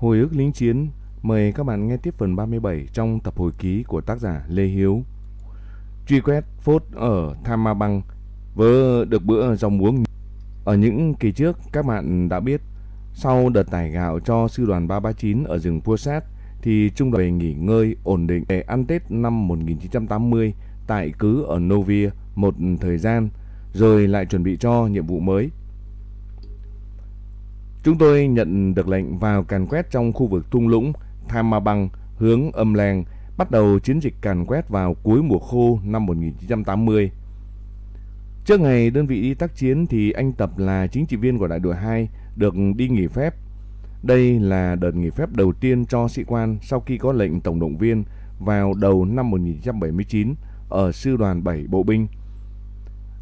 Hồi ức lính chiến, mời các bạn nghe tiếp phần 37 trong tập hồi ký của tác giả Lê Hiếu. Truy quét phốt ở Tham Ma Băng vớ được bữa rau muống. Ở những kỳ trước, các bạn đã biết, sau đợt tải gạo cho sư đoàn 339 ở rừng Pua Sát, thì trung đoàn về nghỉ ngơi ổn định để ăn Tết năm 1980 tại cứ ở Novia một thời gian, rồi lại chuẩn bị cho nhiệm vụ mới. Chúng tôi nhận được lệnh vào càn quét trong khu vực thung lũng Tham Ma Băng hướng âm Làng bắt đầu chiến dịch càn quét vào cuối mùa khô năm 1980. Trước ngày đơn vị đi tác chiến thì anh Tập là chính trị viên của đại đội 2 được đi nghỉ phép. Đây là đợt nghỉ phép đầu tiên cho sĩ quan sau khi có lệnh tổng động viên vào đầu năm 1979 ở sư đoàn 7 bộ binh.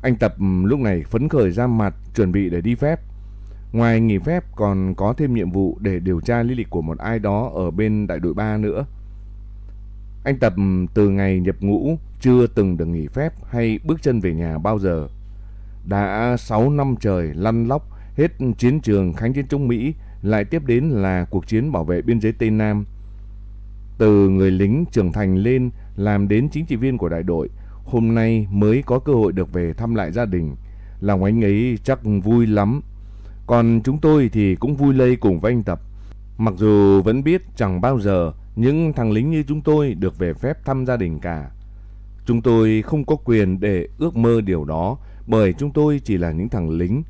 Anh Tập lúc này phấn khởi ra mặt chuẩn bị để đi phép. Ngoài nghỉ phép còn có thêm nhiệm vụ để điều tra lý lịch của một ai đó ở bên đại đội 3 nữa. Anh Tập từ ngày nhập ngũ chưa từng được nghỉ phép hay bước chân về nhà bao giờ. Đã 6 năm trời lăn lóc hết chiến trường kháng chiến chống Mỹ lại tiếp đến là cuộc chiến bảo vệ biên giới Tây Nam. Từ người lính trưởng thành lên làm đến chính trị viên của đại đội, hôm nay mới có cơ hội được về thăm lại gia đình. Lòng anh ấy chắc vui lắm. Còn chúng tôi thì cũng vui lây cùng với anh Tập. Mặc dù vẫn biết chẳng bao giờ những thằng lính như chúng tôi được về phép thăm gia đình cả. Chúng tôi không có quyền để ước mơ điều đó bởi chúng tôi chỉ là những thằng lính.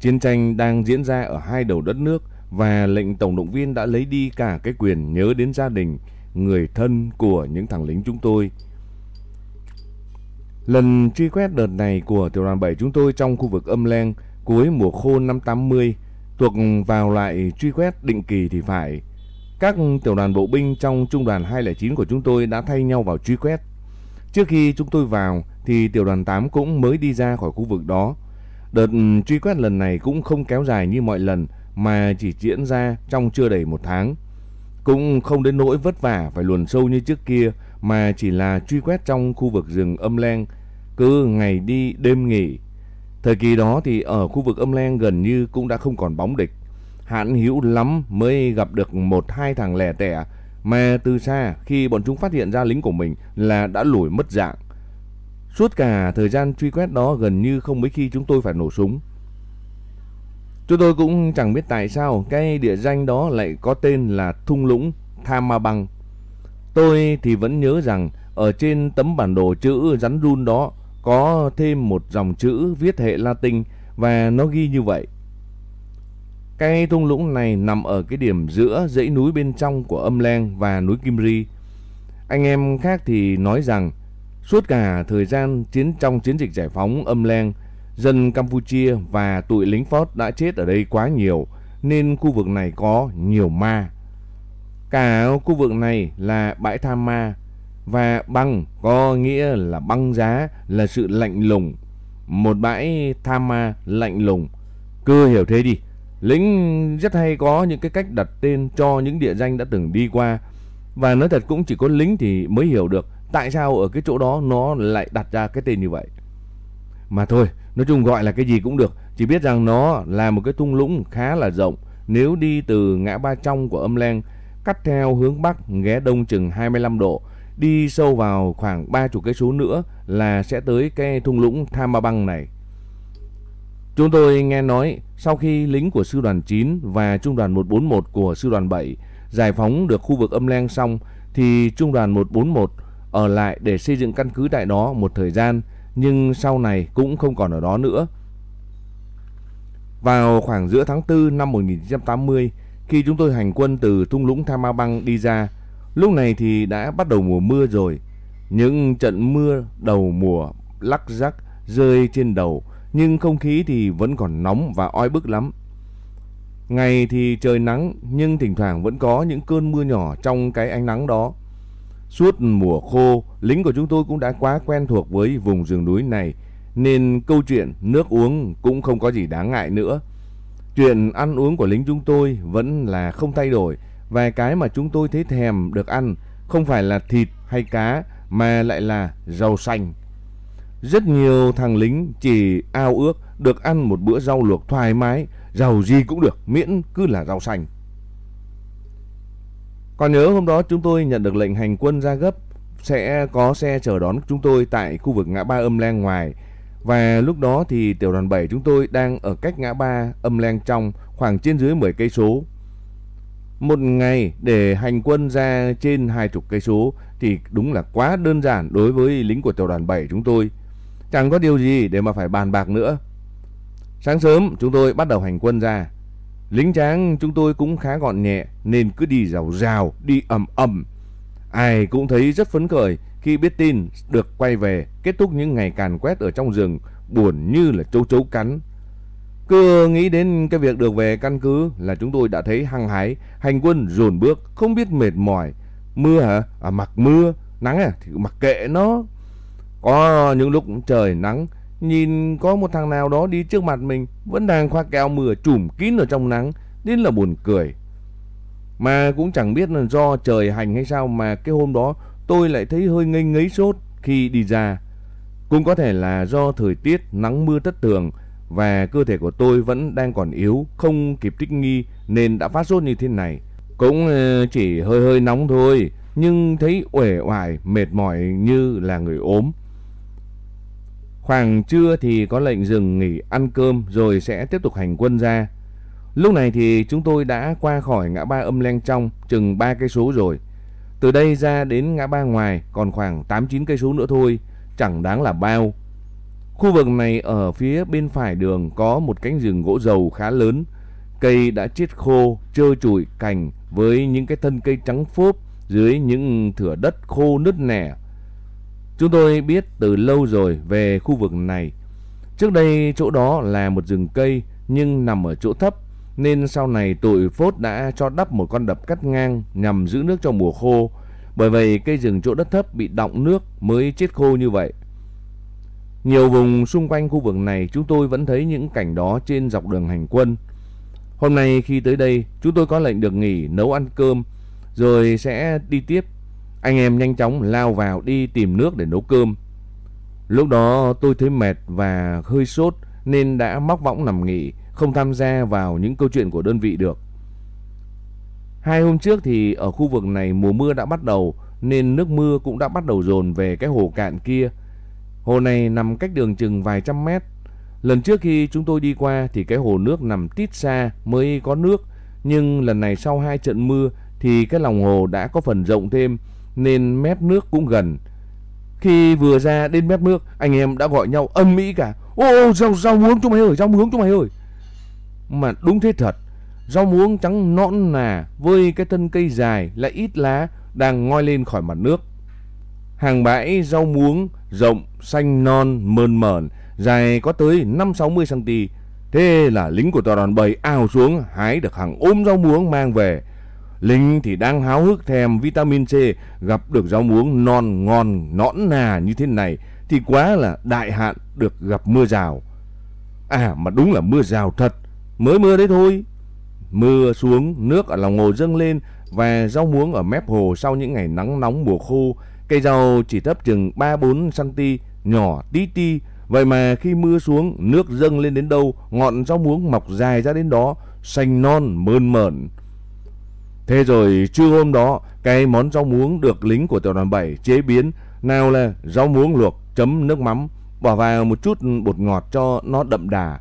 Chiến tranh đang diễn ra ở hai đầu đất nước và lệnh tổng động viên đã lấy đi cả cái quyền nhớ đến gia đình, người thân của những thằng lính chúng tôi. Lần truy quét đợt này của tiểu đoàn 7 chúng tôi trong khu vực âm len cuối mùa khô năm 80 thuộc vào loại truy quét định kỳ thì phải. Các tiểu đoàn bộ binh trong trung đoàn 209 của chúng tôi đã thay nhau vào truy quét. Trước khi chúng tôi vào thì tiểu đoàn 8 cũng mới đi ra khỏi khu vực đó. Đợt truy quét lần này cũng không kéo dài như mọi lần mà chỉ diễn ra trong chưa đầy một tháng. Cũng không đến nỗi vất vả phải luồn sâu như trước kia mà chỉ là truy quét trong khu vực rừng âm len, cứ ngày đi đêm nghỉ. Thời kỳ đó thì ở khu vực âm len gần như cũng đã không còn bóng địch. Hạn hữu lắm mới gặp được một hai thằng lẻ tẻ, mà từ xa khi bọn chúng phát hiện ra lính của mình là đã lủi mất dạng. Suốt cả thời gian truy quét đó gần như không mấy khi chúng tôi phải nổ súng. Chúng tôi cũng chẳng biết tại sao cái địa danh đó lại có tên là thung lũng Tham Ma Băng. Tôi thì vẫn nhớ rằng ở trên tấm bản đồ chữ rắn run đó có thêm một dòng chữ viết hệ Latin và nó ghi như vậy. Cái thung lũng này nằm ở cái điểm giữa dãy núi bên trong của Âm Leng và núi Kim Ri. Anh em khác thì nói rằng suốt cả thời gian chiến trong chiến dịch giải phóng Âm Leng, dân Campuchia và tụi lính Phót đã chết ở đây quá nhiều nên khu vực này có nhiều ma. Cả khu vực này là bãi tham ma và băng có nghĩa là băng giá là sự lạnh lùng. Một bãi tham ma lạnh lùng. Cứ hiểu thế đi. Lính rất hay có những cái cách đặt tên cho những địa danh đã từng đi qua. Và nói thật cũng chỉ có lính thì mới hiểu được tại sao ở cái chỗ đó nó lại đặt ra cái tên như vậy. Mà thôi, nói chung gọi là cái gì cũng được. Chỉ biết rằng nó là một cái thung lũng khá là rộng. Nếu đi từ ngã ba trong của âm len, cắt theo hướng bắc ghé đông chừng 25 độ, đi sâu vào khoảng 30 cây số nữa là sẽ tới cái thung lũng Tham Ba Băng này. Chúng tôi nghe nói sau khi lính của sư đoàn 9 và trung đoàn 141 của sư đoàn 7 giải phóng được khu vực âm len xong thì trung đoàn 141 ở lại để xây dựng căn cứ tại đó một thời gian nhưng sau này cũng không còn ở đó nữa. Vào khoảng giữa tháng 4 năm 1980 khi chúng tôi hành quân từ thung lũng Tham Băng đi ra, lúc này thì đã bắt đầu mùa mưa rồi. Những trận mưa đầu mùa lắc rắc rơi trên đầu nhưng không khí thì vẫn còn nóng và oi bức lắm. Ngày thì trời nắng nhưng thỉnh thoảng vẫn có những cơn mưa nhỏ trong cái ánh nắng đó. Suốt mùa khô, lính của chúng tôi cũng đã quá quen thuộc với vùng rừng núi này nên câu chuyện nước uống cũng không có gì đáng ngại nữa. Chuyện ăn uống của lính chúng tôi vẫn là không thay đổi và cái mà chúng tôi thấy thèm được ăn không phải là thịt hay cá mà lại là rau xanh. Rất nhiều thằng lính chỉ ao ước được ăn một bữa rau luộc thoải mái, rau gì cũng được, miễn cứ là rau xanh. Còn nhớ hôm đó chúng tôi nhận được lệnh hành quân ra gấp sẽ có xe chờ đón chúng tôi tại khu vực ngã ba âm len ngoài. Và lúc đó thì tiểu đoàn 7 chúng tôi đang ở cách ngã ba âm len trong khoảng trên dưới 10 cây số. Một ngày để hành quân ra trên hai chục cây số thì đúng là quá đơn giản đối với lính của tiểu đoàn 7 chúng tôi. Chẳng có điều gì để mà phải bàn bạc nữa. Sáng sớm chúng tôi bắt đầu hành quân ra. Lính tráng chúng tôi cũng khá gọn nhẹ nên cứ đi rào rào, đi ầm ầm. Ai cũng thấy rất phấn khởi khi biết tin được quay về kết thúc những ngày càn quét ở trong rừng buồn như là châu chấu cắn. Cứ nghĩ đến cái việc được về căn cứ là chúng tôi đã thấy hăng hái, hành quân dồn bước, không biết mệt mỏi. Mưa hả? À, mặc mưa, nắng à? Thì mặc kệ nó. Có những lúc trời nắng, nhìn có một thằng nào đó đi trước mặt mình vẫn đang khoác keo mưa trùm kín ở trong nắng, đến là buồn cười. Mà cũng chẳng biết là do trời hành hay sao mà cái hôm đó tôi lại thấy hơi ngây ngấy sốt khi đi ra. Cũng có thể là do thời tiết nắng mưa thất thường và cơ thể của tôi vẫn đang còn yếu, không kịp thích nghi nên đã phát sốt như thế này. Cũng ờ, chỉ hơi hơi nóng thôi, nhưng thấy uể oải, mệt mỏi như là người ốm. Khoảng trưa thì có lệnh dừng nghỉ ăn cơm rồi sẽ tiếp tục hành quân ra. Lúc này thì chúng tôi đã qua khỏi ngã ba âm len trong chừng 3 cây số rồi. Từ đây ra đến ngã ba ngoài còn khoảng 8-9 cây số nữa thôi, chẳng đáng là bao. Khu vực này ở phía bên phải đường có một cánh rừng gỗ dầu khá lớn. Cây đã chết khô, trơ trụi cành với những cái thân cây trắng phốp dưới những thửa đất khô nứt nẻ. Chúng tôi biết từ lâu rồi về khu vực này. Trước đây chỗ đó là một rừng cây nhưng nằm ở chỗ thấp nên sau này tụi Phốt đã cho đắp một con đập cắt ngang nhằm giữ nước cho mùa khô. Bởi vậy cây rừng chỗ đất thấp bị đọng nước mới chết khô như vậy. Nhiều vùng xung quanh khu vực này, chúng tôi vẫn thấy những cảnh đó trên dọc đường hành quân. Hôm nay khi tới đây, chúng tôi có lệnh được nghỉ, nấu ăn cơm, rồi sẽ đi tiếp. Anh em nhanh chóng lao vào đi tìm nước để nấu cơm. Lúc đó tôi thấy mệt và hơi sốt, nên đã móc võng nằm nghỉ, không tham gia vào những câu chuyện của đơn vị được. Hai hôm trước thì ở khu vực này mùa mưa đã bắt đầu, nên nước mưa cũng đã bắt đầu dồn về cái hồ cạn kia. Hồ này nằm cách đường chừng vài trăm mét. Lần trước khi chúng tôi đi qua thì cái hồ nước nằm tít xa mới có nước. Nhưng lần này sau hai trận mưa thì cái lòng hồ đã có phần rộng thêm nên mép nước cũng gần. Khi vừa ra đến mép nước anh em đã gọi nhau âm mỹ cả. Ô rau, rau muống chúng mày ơi, rau muống chúng mày ơi. Mà đúng thế thật, rau muống trắng nõn nà với cái thân cây dài lại ít lá đang ngoi lên khỏi mặt nước. Hàng bãi rau muống rộng, xanh non, mơn mởn, dài có tới 5-60 cm. Thế là lính của tòa đoàn 7 ao xuống hái được hàng ôm rau muống mang về. Lính thì đang háo hức thèm vitamin C, gặp được rau muống non ngon nõn nà như thế này thì quá là đại hạn được gặp mưa rào. À mà đúng là mưa rào thật, mới mưa đấy thôi. Mưa xuống, nước ở lòng hồ dâng lên và rau muống ở mép hồ sau những ngày nắng nóng mùa khô, cây rau chỉ thấp chừng 3-4 cm, nhỏ tí ti. Vậy mà khi mưa xuống, nước dâng lên đến đâu, ngọn rau muống mọc dài ra đến đó, xanh non, mơn mởn. Thế rồi trưa hôm đó, cái món rau muống được lính của tiểu đoàn 7 chế biến, nào là rau muống luộc chấm nước mắm, bỏ vào một chút bột ngọt cho nó đậm đà.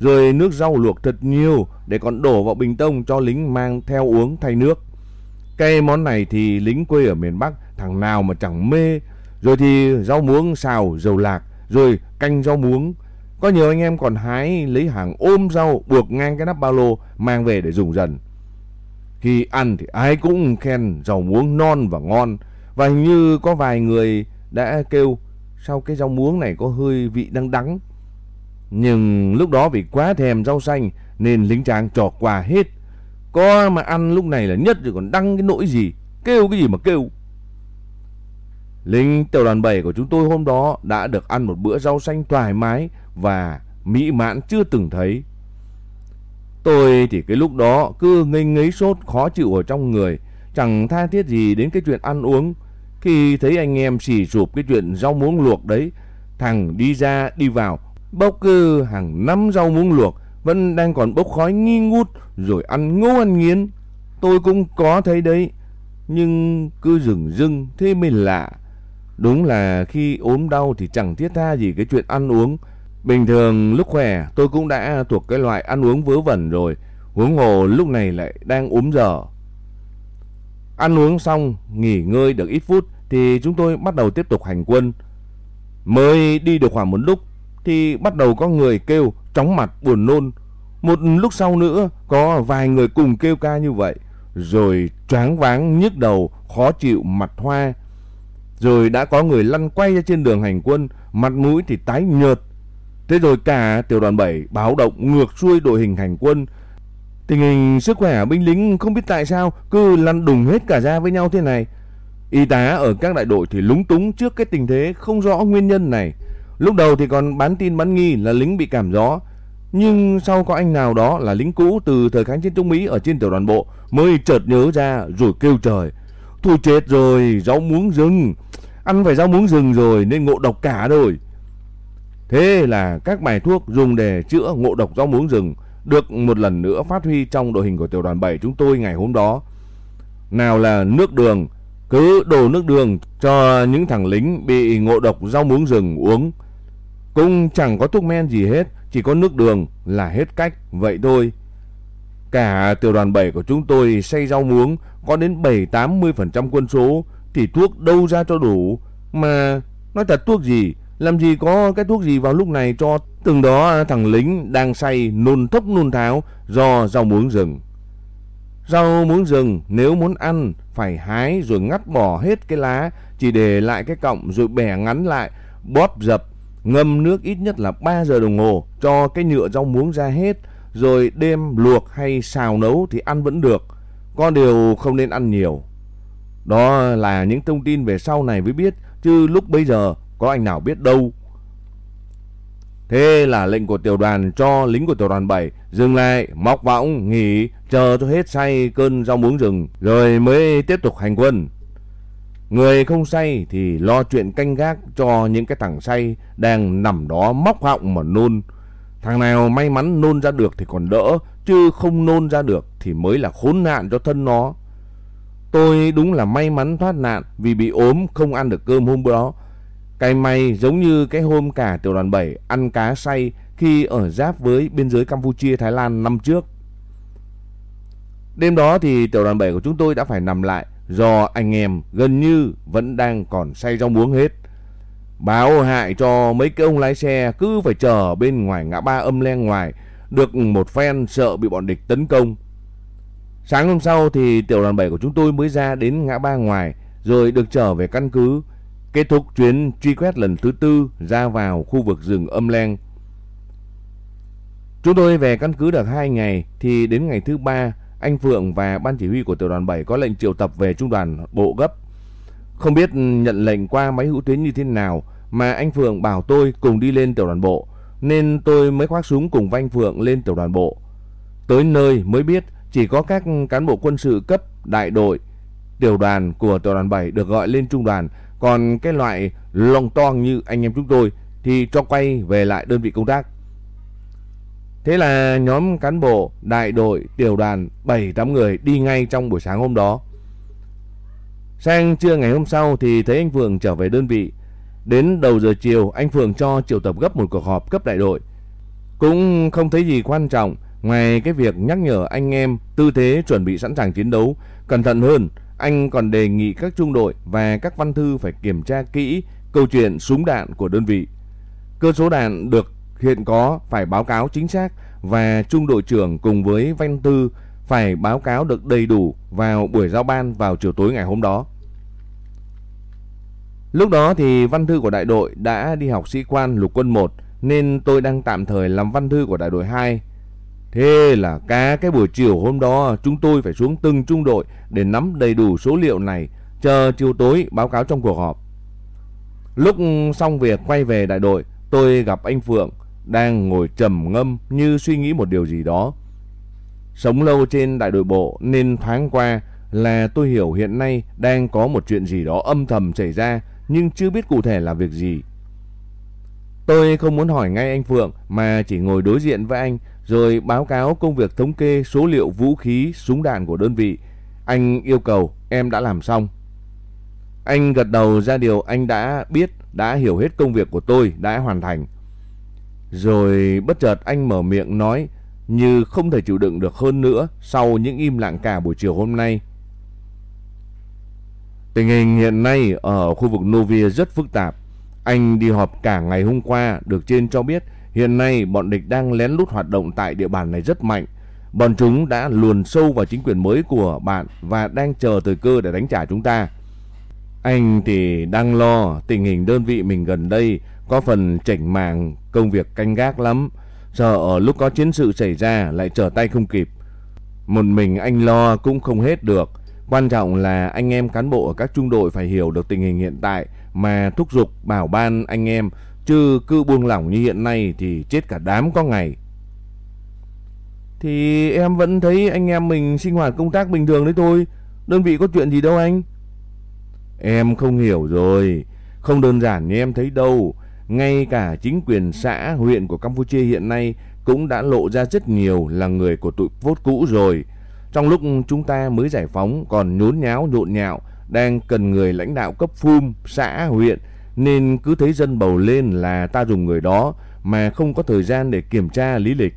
Rồi nước rau luộc thật nhiều để còn đổ vào bình tông cho lính mang theo uống thay nước. Cái món này thì lính quê ở miền Bắc thằng nào mà chẳng mê. Rồi thì rau muống xào dầu lạc, rồi canh rau muống. Có nhiều anh em còn hái lấy hàng ôm rau buộc ngang cái nắp ba lô mang về để dùng dần. Khi ăn thì ai cũng khen rau muống non và ngon. Và hình như có vài người đã kêu sao cái rau muống này có hơi vị đắng đắng. Nhưng lúc đó vì quá thèm rau xanh nên lính tráng trọt quà hết. Có mà ăn lúc này là nhất rồi còn đăng cái nỗi gì. Kêu cái gì mà kêu. Lính tiểu đoàn 7 của chúng tôi hôm đó đã được ăn một bữa rau xanh thoải mái và mỹ mãn chưa từng thấy. Tôi thì cái lúc đó cứ ngây ngấy sốt khó chịu ở trong người, chẳng tha thiết gì đến cái chuyện ăn uống. Khi thấy anh em xì sụp cái chuyện rau muống luộc đấy, thằng đi ra đi vào, bốc cứ hàng năm rau muống luộc, vẫn đang còn bốc khói nghi ngút, rồi ăn ngô ăn nghiến. Tôi cũng có thấy đấy, nhưng cứ dừng dưng thế mới lạ. Đúng là khi ốm đau thì chẳng thiết tha gì cái chuyện ăn uống. Bình thường lúc khỏe tôi cũng đã thuộc cái loại ăn uống vớ vẩn rồi. Huống hồ lúc này lại đang ốm dở. Ăn uống xong, nghỉ ngơi được ít phút thì chúng tôi bắt đầu tiếp tục hành quân. Mới đi được khoảng một lúc thì bắt đầu có người kêu chóng mặt buồn nôn. Một lúc sau nữa có vài người cùng kêu ca như vậy. Rồi choáng váng nhức đầu, khó chịu, mặt hoa. Rồi đã có người lăn quay ra trên đường hành quân, mặt mũi thì tái nhợt. Thế rồi cả tiểu đoàn 7 báo động ngược xuôi đội hình hành quân. Tình hình sức khỏe binh lính không biết tại sao cứ lăn đùng hết cả ra với nhau thế này. Y tá ở các đại đội thì lúng túng trước cái tình thế không rõ nguyên nhân này. Lúc đầu thì còn bán tin bán nghi là lính bị cảm gió. Nhưng sau có anh nào đó là lính cũ từ thời kháng chiến chống Mỹ ở trên tiểu đoàn bộ mới chợt nhớ ra rồi kêu trời. Thôi chết rồi, rau muống rừng. Ăn phải rau muống rừng rồi nên ngộ độc cả rồi. Thế là các bài thuốc dùng để chữa ngộ độc rau muống rừng được một lần nữa phát huy trong đội hình của tiểu đoàn 7 chúng tôi ngày hôm đó. Nào là nước đường, cứ đổ nước đường cho những thằng lính bị ngộ độc rau muống rừng uống. Cũng chẳng có thuốc men gì hết, chỉ có nước đường là hết cách, vậy thôi. Cả tiểu đoàn 7 của chúng tôi xây rau muống có đến 7-80% quân số thì thuốc đâu ra cho đủ. Mà nói thật thuốc gì, làm gì có cái thuốc gì vào lúc này cho từng đó thằng lính đang say nôn thốc nôn tháo do rau muống rừng. Rau muống rừng nếu muốn ăn phải hái rồi ngắt bỏ hết cái lá, chỉ để lại cái cọng rồi bẻ ngắn lại, bóp dập, ngâm nước ít nhất là 3 giờ đồng hồ cho cái nhựa rau muống ra hết, rồi đêm luộc hay xào nấu thì ăn vẫn được. Có điều không nên ăn nhiều. Đó là những thông tin về sau này mới biết, chứ lúc bây giờ có anh nào biết đâu. Thế là lệnh của tiểu đoàn cho lính của tiểu đoàn 7 dừng lại, móc võng, nghỉ, chờ cho hết say cơn rau muống rừng, rồi mới tiếp tục hành quân. Người không say thì lo chuyện canh gác cho những cái thằng say đang nằm đó móc họng mà nôn. Thằng nào may mắn nôn ra được thì còn đỡ, chứ không nôn ra được thì mới là khốn nạn cho thân nó. Tôi đúng là may mắn thoát nạn vì bị ốm không ăn được cơm hôm đó. Cái may giống như cái hôm cả tiểu đoàn 7 ăn cá say khi ở giáp với biên giới Campuchia Thái Lan năm trước. Đêm đó thì tiểu đoàn 7 của chúng tôi đã phải nằm lại do anh em gần như vẫn đang còn say rau muống hết. Báo hại cho mấy cái ông lái xe cứ phải chờ bên ngoài ngã ba âm len ngoài, được một phen sợ bị bọn địch tấn công. Sáng hôm sau thì tiểu đoàn 7 của chúng tôi mới ra đến ngã ba ngoài, rồi được trở về căn cứ, kết thúc chuyến truy quét lần thứ tư ra vào khu vực rừng âm len. Chúng tôi về căn cứ được 2 ngày thì đến ngày thứ ba anh Phượng và ban chỉ huy của tiểu đoàn 7 có lệnh triệu tập về trung đoàn bộ gấp. Không biết nhận lệnh qua máy hữu tuyến như thế nào mà anh Phượng bảo tôi cùng đi lên tiểu đoàn bộ, nên tôi mới khoác súng cùng với anh Phượng lên tiểu đoàn bộ. Tới nơi mới biết chỉ có các cán bộ quân sự cấp, đại đội, tiểu đoàn của tiểu đoàn 7 được gọi lên trung đoàn còn cái loại lòng toang như anh em chúng tôi thì cho quay về lại đơn vị công tác. Thế là nhóm cán bộ, đại đội, tiểu đoàn 7-8 người đi ngay trong buổi sáng hôm đó. Sang trưa ngày hôm sau thì thấy anh Phượng trở về đơn vị. Đến đầu giờ chiều anh Phượng cho triệu tập gấp một cuộc họp cấp đại đội. Cũng không thấy gì quan trọng ngoài cái việc nhắc nhở anh em tư thế chuẩn bị sẵn sàng chiến đấu, cẩn thận hơn anh còn đề nghị các trung đội và các văn thư phải kiểm tra kỹ câu chuyện súng đạn của đơn vị. Cơ số đạn được hiện có phải báo cáo chính xác và trung đội trưởng cùng với văn thư phải báo cáo được đầy đủ vào buổi giao ban vào chiều tối ngày hôm đó. Lúc đó thì văn thư của đại đội đã đi học sĩ quan lục quân 1 nên tôi đang tạm thời làm văn thư của đại đội 2 Thế là cả cái buổi chiều hôm đó chúng tôi phải xuống từng trung đội để nắm đầy đủ số liệu này, chờ chiều tối báo cáo trong cuộc họp. Lúc xong việc quay về đại đội, tôi gặp anh Phượng đang ngồi trầm ngâm như suy nghĩ một điều gì đó. Sống lâu trên đại đội bộ nên thoáng qua là tôi hiểu hiện nay đang có một chuyện gì đó âm thầm xảy ra nhưng chưa biết cụ thể là việc gì. Tôi không muốn hỏi ngay anh Phượng mà chỉ ngồi đối diện với anh rồi báo cáo công việc thống kê số liệu vũ khí, súng đạn của đơn vị. Anh yêu cầu em đã làm xong. Anh gật đầu ra điều anh đã biết, đã hiểu hết công việc của tôi, đã hoàn thành. Rồi bất chợt anh mở miệng nói, như không thể chịu đựng được hơn nữa sau những im lặng cả buổi chiều hôm nay. Tình hình hiện nay ở khu vực Novia rất phức tạp. Anh đi họp cả ngày hôm qua, được trên cho biết hiện nay bọn địch đang lén lút hoạt động tại địa bàn này rất mạnh. Bọn chúng đã luồn sâu vào chính quyền mới của bạn và đang chờ thời cơ để đánh trả chúng ta. Anh thì đang lo tình hình đơn vị mình gần đây có phần chảnh màng công việc canh gác lắm. Sợ ở lúc có chiến sự xảy ra lại trở tay không kịp. Một mình anh lo cũng không hết được. Quan trọng là anh em cán bộ ở các trung đội phải hiểu được tình hình hiện tại mà thúc giục, bảo ban anh em, chứ cứ buông lỏng như hiện nay thì chết cả đám có ngày. Thì em vẫn thấy anh em mình sinh hoạt công tác bình thường đấy thôi. Đơn vị có chuyện gì đâu anh. Em không hiểu rồi. Không đơn giản như em thấy đâu. Ngay cả chính quyền xã, huyện của Campuchia hiện nay cũng đã lộ ra rất nhiều là người của tụi vốt cũ rồi. Trong lúc chúng ta mới giải phóng còn nhốn nháo nhộn nhạo, đang cần người lãnh đạo cấp phum, xã, huyện, nên cứ thấy dân bầu lên là ta dùng người đó mà không có thời gian để kiểm tra lý lịch.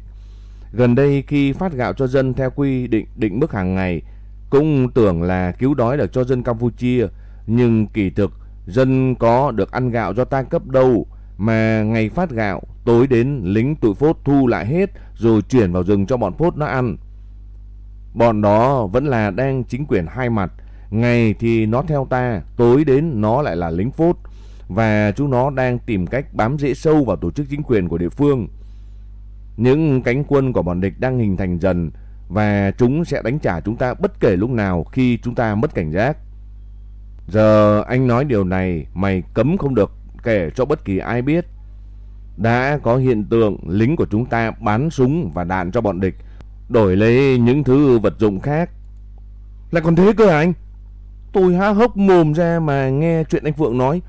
Gần đây khi phát gạo cho dân theo quy định định mức hàng ngày, cũng tưởng là cứu đói được cho dân Campuchia, nhưng kỳ thực dân có được ăn gạo do ta cấp đâu, mà ngày phát gạo, tối đến lính tụi phốt thu lại hết rồi chuyển vào rừng cho bọn phốt nó ăn. Bọn đó vẫn là đang chính quyền hai mặt, ngày thì nó theo ta, tối đến nó lại là lính phốt và chúng nó đang tìm cách bám rễ sâu vào tổ chức chính quyền của địa phương. Những cánh quân của bọn địch đang hình thành dần và chúng sẽ đánh trả chúng ta bất kể lúc nào khi chúng ta mất cảnh giác. Giờ anh nói điều này mày cấm không được kể cho bất kỳ ai biết. Đã có hiện tượng lính của chúng ta bán súng và đạn cho bọn địch, đổi lấy những thứ vật dụng khác. Lại còn thế cơ hả anh? Tôi há hốc mồm ra mà nghe chuyện anh Phượng nói.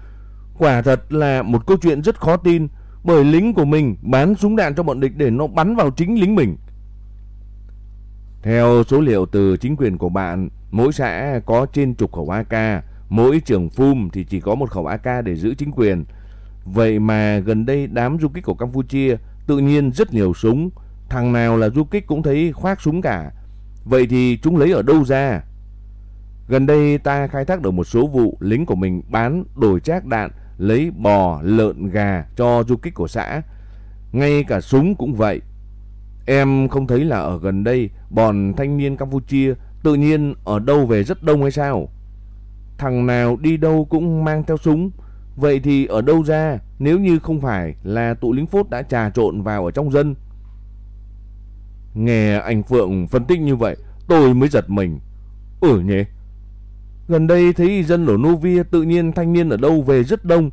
Quả thật là một câu chuyện rất khó tin, bởi lính của mình bán súng đạn cho bọn địch để nó bắn vào chính lính mình. Theo số liệu từ chính quyền của bạn, mỗi xã có trên chục khẩu AK, Mỗi trưởng phum thì chỉ có một khẩu AK để giữ chính quyền. Vậy mà gần đây đám du kích của Campuchia tự nhiên rất nhiều súng. Thằng nào là du kích cũng thấy khoác súng cả. Vậy thì chúng lấy ở đâu ra? Gần đây ta khai thác được một số vụ lính của mình bán đổi trác đạn, lấy bò, lợn, gà cho du kích của xã. Ngay cả súng cũng vậy. Em không thấy là ở gần đây bọn thanh niên Campuchia tự nhiên ở đâu về rất đông hay sao? Thằng nào đi đâu cũng mang theo súng. Vậy thì ở đâu ra nếu như không phải là tụ lính phốt đã trà trộn vào ở trong dân? Nghe anh Phượng phân tích như vậy, tôi mới giật mình. Ừ nhỉ? Gần đây thấy dân ở Novia tự nhiên thanh niên ở đâu về rất đông.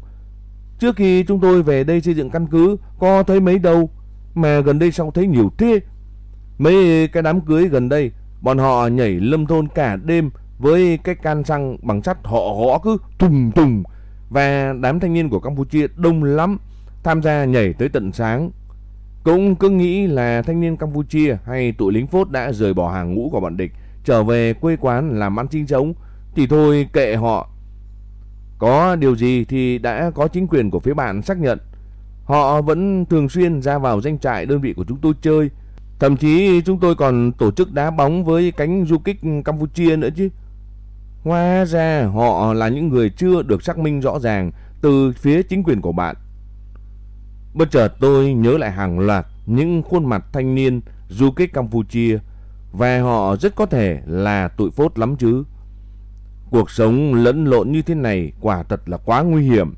Trước khi chúng tôi về đây xây dựng căn cứ, có thấy mấy đâu. Mà gần đây sao thấy nhiều thế? Mấy cái đám cưới gần đây, bọn họ nhảy lâm thôn cả đêm với cái can xăng bằng sắt, họ gõ cứ thùng thùng và đám thanh niên của Campuchia đông lắm, tham gia nhảy tới tận sáng. Cũng cứ nghĩ là thanh niên Campuchia hay tụi lính phốt đã rời bỏ hàng ngũ của bọn địch, trở về quê quán làm ăn sinh sống, thì thôi kệ họ. Có điều gì thì đã có chính quyền của phía bạn xác nhận. Họ vẫn thường xuyên ra vào danh trại đơn vị của chúng tôi chơi. Thậm chí chúng tôi còn tổ chức đá bóng với cánh du kích Campuchia nữa chứ. Hóa ra họ là những người chưa được xác minh rõ ràng từ phía chính quyền của bạn. Bất chợt tôi nhớ lại hàng loạt những khuôn mặt thanh niên du kích Campuchia và họ rất có thể là tụi phốt lắm chứ. Cuộc sống lẫn lộn như thế này quả thật là quá nguy hiểm.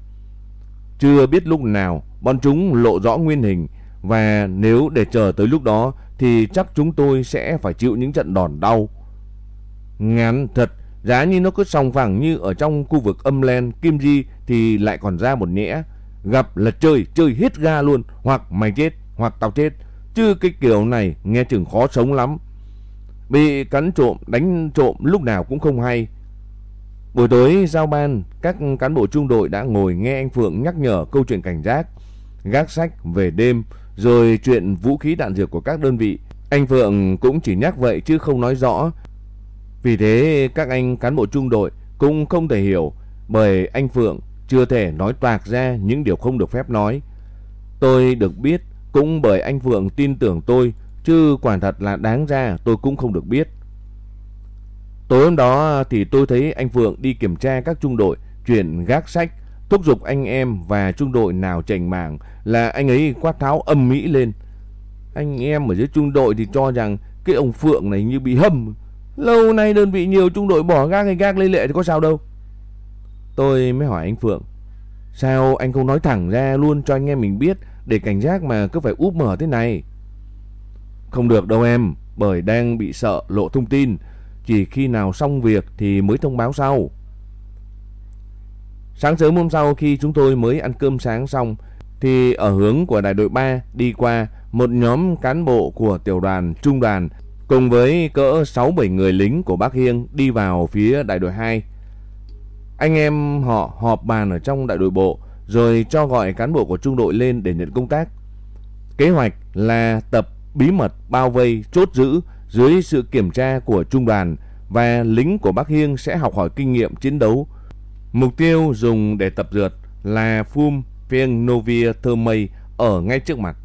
Chưa biết lúc nào bọn chúng lộ rõ nguyên hình và nếu để chờ tới lúc đó thì chắc chúng tôi sẽ phải chịu những trận đòn đau. ngán thật Giá như nó cứ sòng phẳng như ở trong khu vực âm len, kim di thì lại còn ra một nhẽ. Gặp là chơi, chơi hết ga luôn. Hoặc mày chết, hoặc tao chết. Chứ cái kiểu này nghe chừng khó sống lắm. Bị cắn trộm, đánh trộm lúc nào cũng không hay. Buổi tối giao ban, các cán bộ trung đội đã ngồi nghe anh Phượng nhắc nhở câu chuyện cảnh giác, gác sách về đêm, rồi chuyện vũ khí đạn dược của các đơn vị. Anh Phượng cũng chỉ nhắc vậy chứ không nói rõ vì thế các anh cán bộ trung đội cũng không thể hiểu bởi anh Phượng chưa thể nói toạc ra những điều không được phép nói. Tôi được biết cũng bởi anh Phượng tin tưởng tôi chứ quả thật là đáng ra tôi cũng không được biết. Tối hôm đó thì tôi thấy anh Phượng đi kiểm tra các trung đội chuyển gác sách, thúc giục anh em và trung đội nào chảnh mảng là anh ấy quát tháo âm mỹ lên. Anh em ở dưới trung đội thì cho rằng cái ông Phượng này như bị hâm. Lâu nay đơn vị nhiều trung đội bỏ gác hay gác lấy lệ thì có sao đâu. Tôi mới hỏi anh Phượng. Sao anh không nói thẳng ra luôn cho anh em mình biết để cảnh giác mà cứ phải úp mở thế này? Không được đâu em, bởi đang bị sợ lộ thông tin. Chỉ khi nào xong việc thì mới thông báo sau. Sáng sớm hôm sau khi chúng tôi mới ăn cơm sáng xong thì ở hướng của đại đội 3 đi qua một nhóm cán bộ của tiểu đoàn, trung đoàn cùng với cỡ 6-7 người lính của bác Hiêng đi vào phía đại đội 2. Anh em họ họp bàn ở trong đại đội bộ, rồi cho gọi cán bộ của trung đội lên để nhận công tác. Kế hoạch là tập bí mật bao vây, chốt giữ dưới sự kiểm tra của trung đoàn và lính của Bắc Hiêng sẽ học hỏi kinh nghiệm chiến đấu. Mục tiêu dùng để tập dượt là Phum Phiêng Novia Thơ Mây ở ngay trước mặt.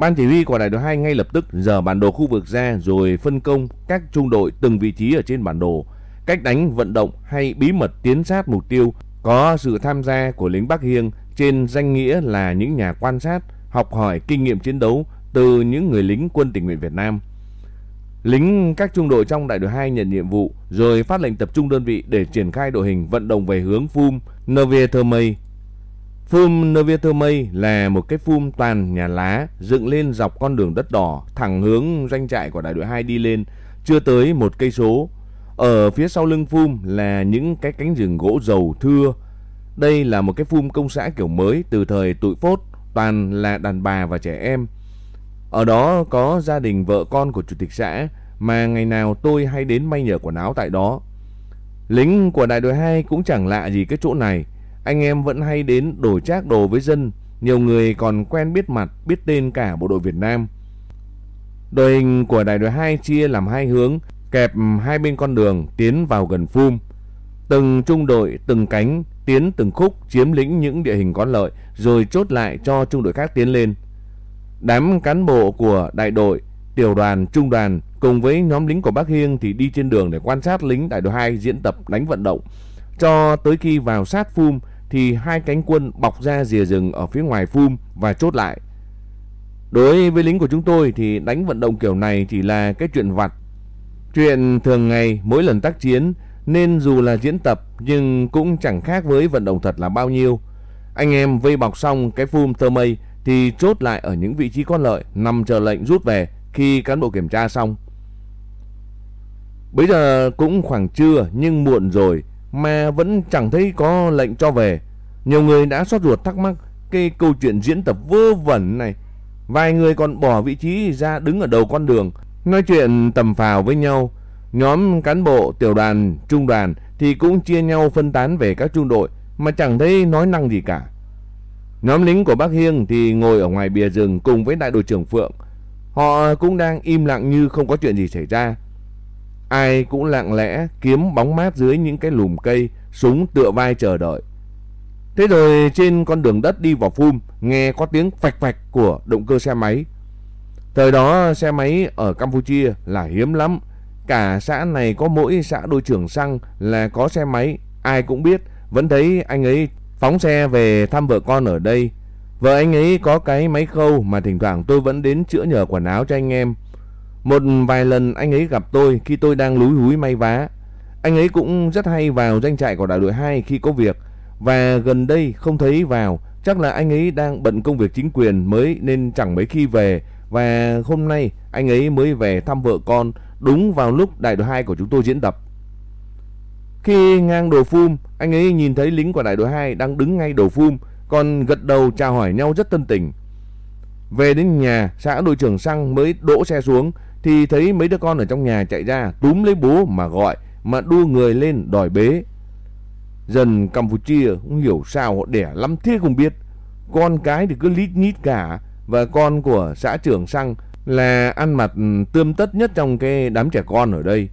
Ban chỉ huy của đại đội 2 ngay lập tức dở bản đồ khu vực ra rồi phân công các trung đội từng vị trí ở trên bản đồ, cách đánh vận động hay bí mật tiến sát mục tiêu có sự tham gia của lính Bắc Hiêng trên danh nghĩa là những nhà quan sát, học hỏi kinh nghiệm chiến đấu từ những người lính quân tình nguyện Việt Nam. Lính các trung đội trong đại đội 2 nhận nhiệm vụ rồi phát lệnh tập trung đơn vị để triển khai đội hình vận động về hướng Phum, Novie Thơ Mây. Phum Novie Mây là một cái phum toàn nhà lá dựng lên dọc con đường đất đỏ thẳng hướng doanh trại của đại đội 2 đi lên, chưa tới một cây số. Ở phía sau lưng phum là những cái cánh rừng gỗ dầu thưa. Đây là một cái phum công xã kiểu mới từ thời tụi phốt, toàn là đàn bà và trẻ em. Ở đó có gia đình vợ con của chủ tịch xã mà ngày nào tôi hay đến may nhờ quần áo tại đó. Lính của đại đội 2 cũng chẳng lạ gì cái chỗ này. Anh em vẫn hay đến đổi trác đồ với dân. Nhiều người còn quen biết mặt, biết tên cả bộ đội Việt Nam. Đội hình của đại đội 2 chia làm hai hướng, kẹp hai bên con đường tiến vào gần phum. Từng trung đội, từng cánh, tiến từng khúc chiếm lĩnh những địa hình có lợi rồi chốt lại cho trung đội khác tiến lên. Đám cán bộ của đại đội, tiểu đoàn, trung đoàn cùng với nhóm lính của Bắc Hiêng thì đi trên đường để quan sát lính đại đội 2 diễn tập đánh vận động. Cho tới khi vào sát phum thì hai cánh quân bọc ra rìa rừng ở phía ngoài phum và chốt lại. Đối với lính của chúng tôi thì đánh vận động kiểu này chỉ là cái chuyện vặt. Chuyện thường ngày, mỗi lần tác chiến, nên dù là diễn tập nhưng cũng chẳng khác với vận động thật là bao nhiêu. Anh em vây bọc xong cái phum thơ mây thì chốt lại ở những vị trí có lợi, nằm chờ lệnh rút về khi cán bộ kiểm tra xong. Bây giờ cũng khoảng trưa nhưng muộn rồi mà vẫn chẳng thấy có lệnh cho về. Nhiều người đã xót ruột thắc mắc cái câu chuyện diễn tập vơ vẩn này. Vài người còn bỏ vị trí ra đứng ở đầu con đường, nói chuyện tầm phào với nhau. Nhóm cán bộ, tiểu đoàn, trung đoàn thì cũng chia nhau phân tán về các trung đội mà chẳng thấy nói năng gì cả. Nhóm lính của bác Hiêng thì ngồi ở ngoài bìa rừng cùng với đại đội trưởng Phượng. Họ cũng đang im lặng như không có chuyện gì xảy ra. Ai cũng lặng lẽ kiếm bóng mát dưới những cái lùm cây, súng tựa vai chờ đợi. Thế rồi trên con đường đất đi vào phum, nghe có tiếng phạch phạch của động cơ xe máy. Thời đó xe máy ở Campuchia là hiếm lắm. Cả xã này có mỗi xã đôi trưởng xăng là có xe máy, ai cũng biết, vẫn thấy anh ấy phóng xe về thăm vợ con ở đây. Vợ anh ấy có cái máy khâu mà thỉnh thoảng tôi vẫn đến chữa nhờ quần áo cho anh em. Một vài lần anh ấy gặp tôi khi tôi đang lúi húi may vá. Anh ấy cũng rất hay vào doanh trại của đại đội 2 khi có việc. Và gần đây không thấy vào, chắc là anh ấy đang bận công việc chính quyền mới nên chẳng mấy khi về. Và hôm nay anh ấy mới về thăm vợ con đúng vào lúc đại đội 2 của chúng tôi diễn tập. Khi ngang đồ phum, anh ấy nhìn thấy lính của đại đội 2 đang đứng ngay đầu phum, còn gật đầu chào hỏi nhau rất tân tình. Về đến nhà, xã đội trưởng sang mới đỗ xe xuống thì thấy mấy đứa con ở trong nhà chạy ra túm lấy bố mà gọi mà đua người lên đòi bế. Dần Campuchia không hiểu sao họ đẻ lắm thế không biết. Con cái thì cứ lít nhít cả và con của xã trưởng xăng là ăn mặt tươm tất nhất trong cái đám trẻ con ở đây.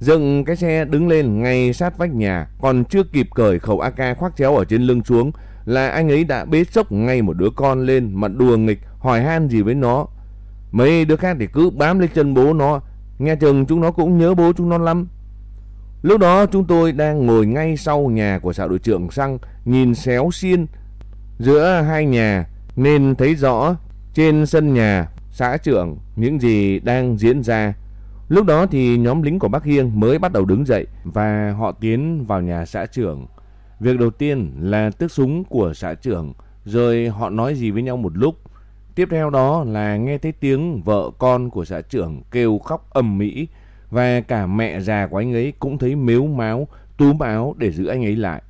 Dựng cái xe đứng lên ngay sát vách nhà, còn chưa kịp cởi khẩu AK khoác chéo ở trên lưng xuống là anh ấy đã bế sốc ngay một đứa con lên mà đùa nghịch hỏi han gì với nó. Mấy đứa khác thì cứ bám lên chân bố nó, nghe chừng chúng nó cũng nhớ bố chúng nó lắm. Lúc đó chúng tôi đang ngồi ngay sau nhà của xã đội trưởng xăng, nhìn xéo xiên giữa hai nhà nên thấy rõ trên sân nhà xã trưởng những gì đang diễn ra. Lúc đó thì nhóm lính của Bắc Hiên mới bắt đầu đứng dậy và họ tiến vào nhà xã trưởng. Việc đầu tiên là tước súng của xã trưởng, rồi họ nói gì với nhau một lúc. Tiếp theo đó là nghe thấy tiếng vợ con của xã trưởng kêu khóc ầm mỹ và cả mẹ già của anh ấy cũng thấy mếu máu, túm áo để giữ anh ấy lại.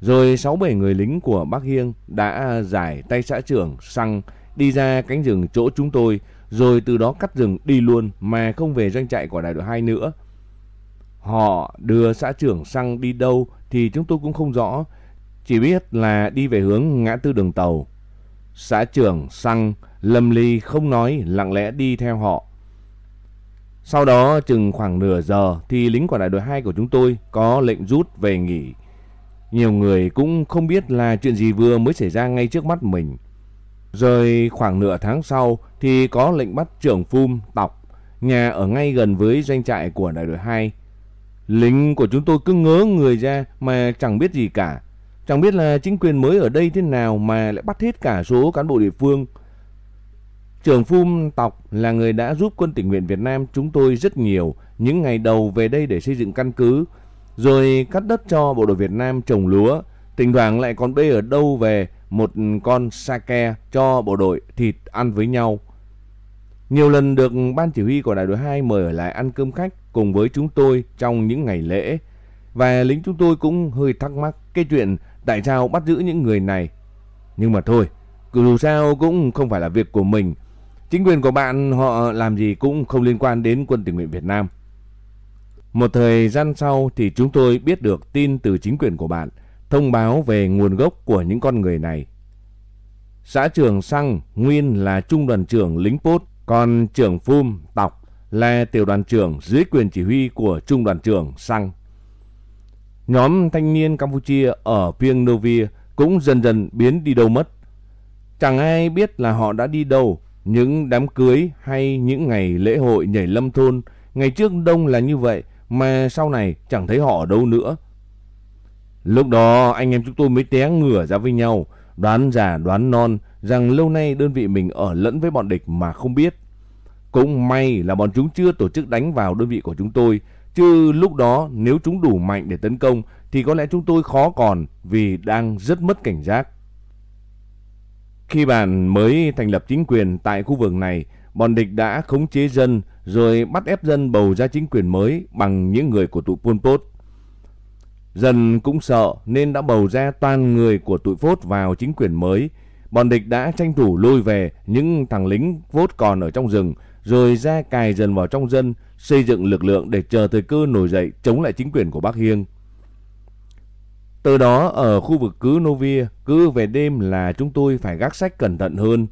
Rồi sáu bảy người lính của bác hiêng đã giải tay xã trưởng xăng đi ra cánh rừng chỗ chúng tôi, rồi từ đó cắt rừng đi luôn mà không về doanh trại của đại đội 2 nữa. Họ đưa xã trưởng xăng đi đâu thì chúng tôi cũng không rõ, chỉ biết là đi về hướng ngã tư đường tàu. Xã trưởng xăng lâm ly không nói lặng lẽ đi theo họ. Sau đó chừng khoảng nửa giờ thì lính của đại đội 2 của chúng tôi có lệnh rút về nghỉ. Nhiều người cũng không biết là chuyện gì vừa mới xảy ra ngay trước mắt mình. Rồi khoảng nửa tháng sau thì có lệnh bắt trưởng Phum Tọc, nhà ở ngay gần với doanh trại của đại đội 2. Lính của chúng tôi cứ ngớ người ra mà chẳng biết gì cả. Chẳng biết là chính quyền mới ở đây thế nào mà lại bắt hết cả số cán bộ địa phương. Trưởng Phum Tọc là người đã giúp quân tình nguyện Việt Nam chúng tôi rất nhiều những ngày đầu về đây để xây dựng căn cứ, rồi cắt đất cho bộ đội Việt Nam trồng lúa, thỉnh thoảng lại còn bê ở đâu về một con sake cho bộ đội thịt ăn với nhau. Nhiều lần được ban chỉ huy của đại đội 2 mời ở lại ăn cơm khách cùng với chúng tôi trong những ngày lễ. Và lính chúng tôi cũng hơi thắc mắc cái chuyện tại sao bắt giữ những người này. Nhưng mà thôi, dù sao cũng không phải là việc của mình. Chính quyền của bạn họ làm gì cũng không liên quan đến quân tình nguyện Việt Nam. Một thời gian sau thì chúng tôi biết được tin từ chính quyền của bạn thông báo về nguồn gốc của những con người này. Xã trưởng Sang nguyên là trung đoàn trưởng lính Pốt, còn trưởng Phum Tọc là tiểu đoàn trưởng dưới quyền chỉ huy của trung đoàn trưởng Sang. Nhóm thanh niên Campuchia ở Pieng Novia cũng dần dần biến đi đâu mất. Chẳng ai biết là họ đã đi đâu, những đám cưới hay những ngày lễ hội nhảy lâm thôn, ngày trước đông là như vậy mà sau này chẳng thấy họ ở đâu nữa. Lúc đó anh em chúng tôi mới té ngửa ra với nhau, đoán già đoán non rằng lâu nay đơn vị mình ở lẫn với bọn địch mà không biết. Cũng may là bọn chúng chưa tổ chức đánh vào đơn vị của chúng tôi, chứ lúc đó nếu chúng đủ mạnh để tấn công thì có lẽ chúng tôi khó còn vì đang rất mất cảnh giác. Khi bạn mới thành lập chính quyền tại khu vực này, bọn địch đã khống chế dân rồi bắt ép dân bầu ra chính quyền mới bằng những người của tụi Pol Pot. Dân cũng sợ nên đã bầu ra toàn người của tụi Phốt vào chính quyền mới. Bọn địch đã tranh thủ lôi về những thằng lính Phốt còn ở trong rừng rồi ra cài dần vào trong dân xây dựng lực lượng để chờ thời cơ nổi dậy chống lại chính quyền của Bắc Hiên. Từ đó ở khu vực cứ Novia, cứ về đêm là chúng tôi phải gác sách cẩn thận hơn.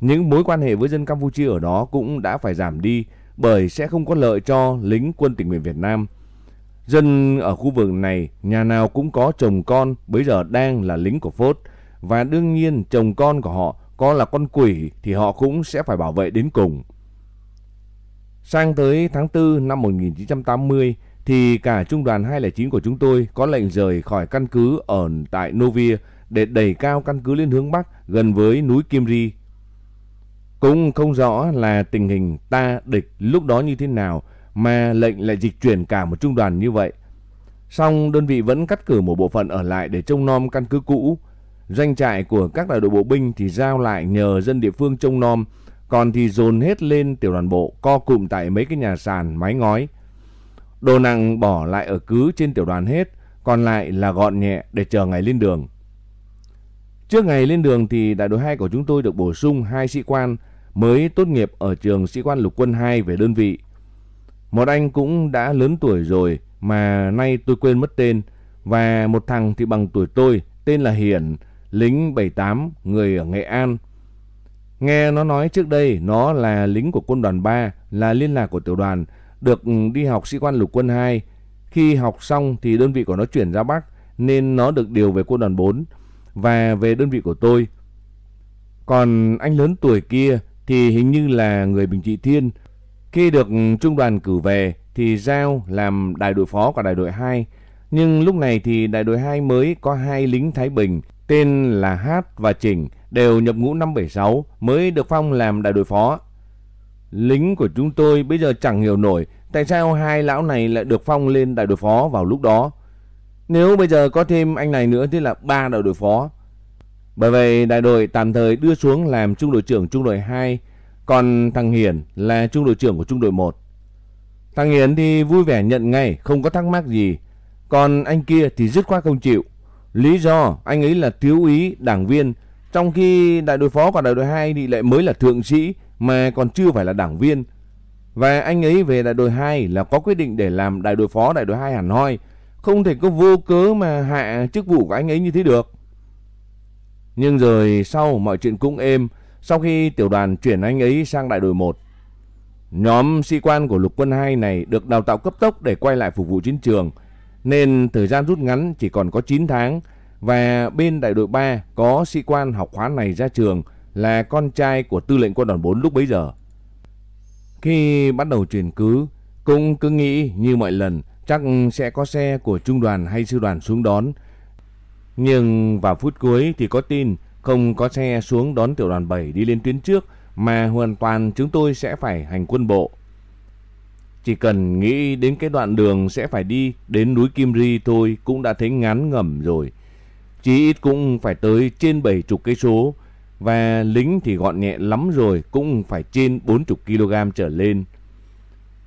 Những mối quan hệ với dân Campuchia ở đó cũng đã phải giảm đi bởi sẽ không có lợi cho lính quân tình nguyện Việt Nam. Dân ở khu vực này nhà nào cũng có chồng con bây giờ đang là lính của Phốt và đương nhiên chồng con của họ có là con quỷ thì họ cũng sẽ phải bảo vệ đến cùng. Sang tới tháng 4 năm 1980 thì cả trung đoàn 209 của chúng tôi có lệnh rời khỏi căn cứ ở tại Novia để đẩy cao căn cứ lên hướng Bắc gần với núi Kim Ri. Cũng không rõ là tình hình ta địch lúc đó như thế nào mà lệnh lại dịch chuyển cả một trung đoàn như vậy. Song đơn vị vẫn cắt cử một bộ phận ở lại để trông nom căn cứ cũ. Doanh trại của các đại đội bộ binh thì giao lại nhờ dân địa phương trông nom, còn thì dồn hết lên tiểu đoàn bộ co cụm tại mấy cái nhà sàn mái ngói. Đồ nặng bỏ lại ở cứ trên tiểu đoàn hết, còn lại là gọn nhẹ để chờ ngày lên đường. Trước ngày lên đường thì đại đội 2 của chúng tôi được bổ sung hai sĩ quan mới tốt nghiệp ở trường sĩ quan lục quân 2 về đơn vị. Một anh cũng đã lớn tuổi rồi mà nay tôi quên mất tên và một thằng thì bằng tuổi tôi tên là Hiển, lính 78, người ở Nghệ An. Nghe nó nói trước đây nó là lính của quân đoàn 3, là liên lạc của tiểu đoàn, được ừ, đi học sĩ quan lục quân 2. Khi học xong thì đơn vị của nó chuyển ra Bắc nên nó được điều về quân đoàn 4 và về đơn vị của tôi. Còn anh lớn tuổi kia thì hình như là người Bình Trị Thiên. Khi được ừ, trung đoàn cử về thì giao làm đại đội phó của đại đội 2. Nhưng lúc này thì đại đội 2 mới có hai lính Thái Bình tên là Hát và Trình đều nhập ngũ năm 76 mới được phong làm đại đội phó. Lính của chúng tôi bây giờ chẳng hiểu nổi tại sao hai lão này lại được phong lên đại đội phó vào lúc đó. Nếu bây giờ có thêm anh này nữa thì là ba đại đội phó. Bởi vậy đại đội tạm thời đưa xuống làm trung đội trưởng trung đội 2, còn thằng Hiển là trung đội trưởng của trung đội 1. Thằng Hiển thì vui vẻ nhận ngay, không có thắc mắc gì. Còn anh kia thì dứt khoát không chịu. Lý do anh ấy là thiếu úy đảng viên, trong khi đại đội phó và đại đội 2 thì lại mới là thượng sĩ mà còn chưa phải là đảng viên. Và anh ấy về đại đội 2 là có quyết định để làm đại đội phó đại đội 2 hẳn hoi. Không thể có vô cớ mà hạ chức vụ của anh ấy như thế được. Nhưng rồi sau mọi chuyện cũng êm, sau khi tiểu đoàn chuyển anh ấy sang đại đội 1. Nhóm sĩ quan của lục quân 2 này được đào tạo cấp tốc để quay lại phục vụ chiến trường, nên thời gian rút ngắn chỉ còn có 9 tháng và bên đại đội 3 có sĩ quan học khóa này ra trường là con trai của tư lệnh quân đoàn 4 lúc bấy giờ. Khi bắt đầu chuyển cứ, cũng cứ nghĩ như mọi lần chắc sẽ có xe của trung đoàn hay sư đoàn xuống đón. Nhưng vào phút cuối thì có tin không có xe xuống đón tiểu đoàn 7 đi lên tuyến trước mà hoàn toàn chúng tôi sẽ phải hành quân bộ. Chỉ cần nghĩ đến cái đoạn đường sẽ phải đi đến núi Kim Ri thôi cũng đã thấy ngán ngẩm rồi chí ít cũng phải tới trên 70 cây số và lính thì gọn nhẹ lắm rồi cũng phải trên 40 kg trở lên.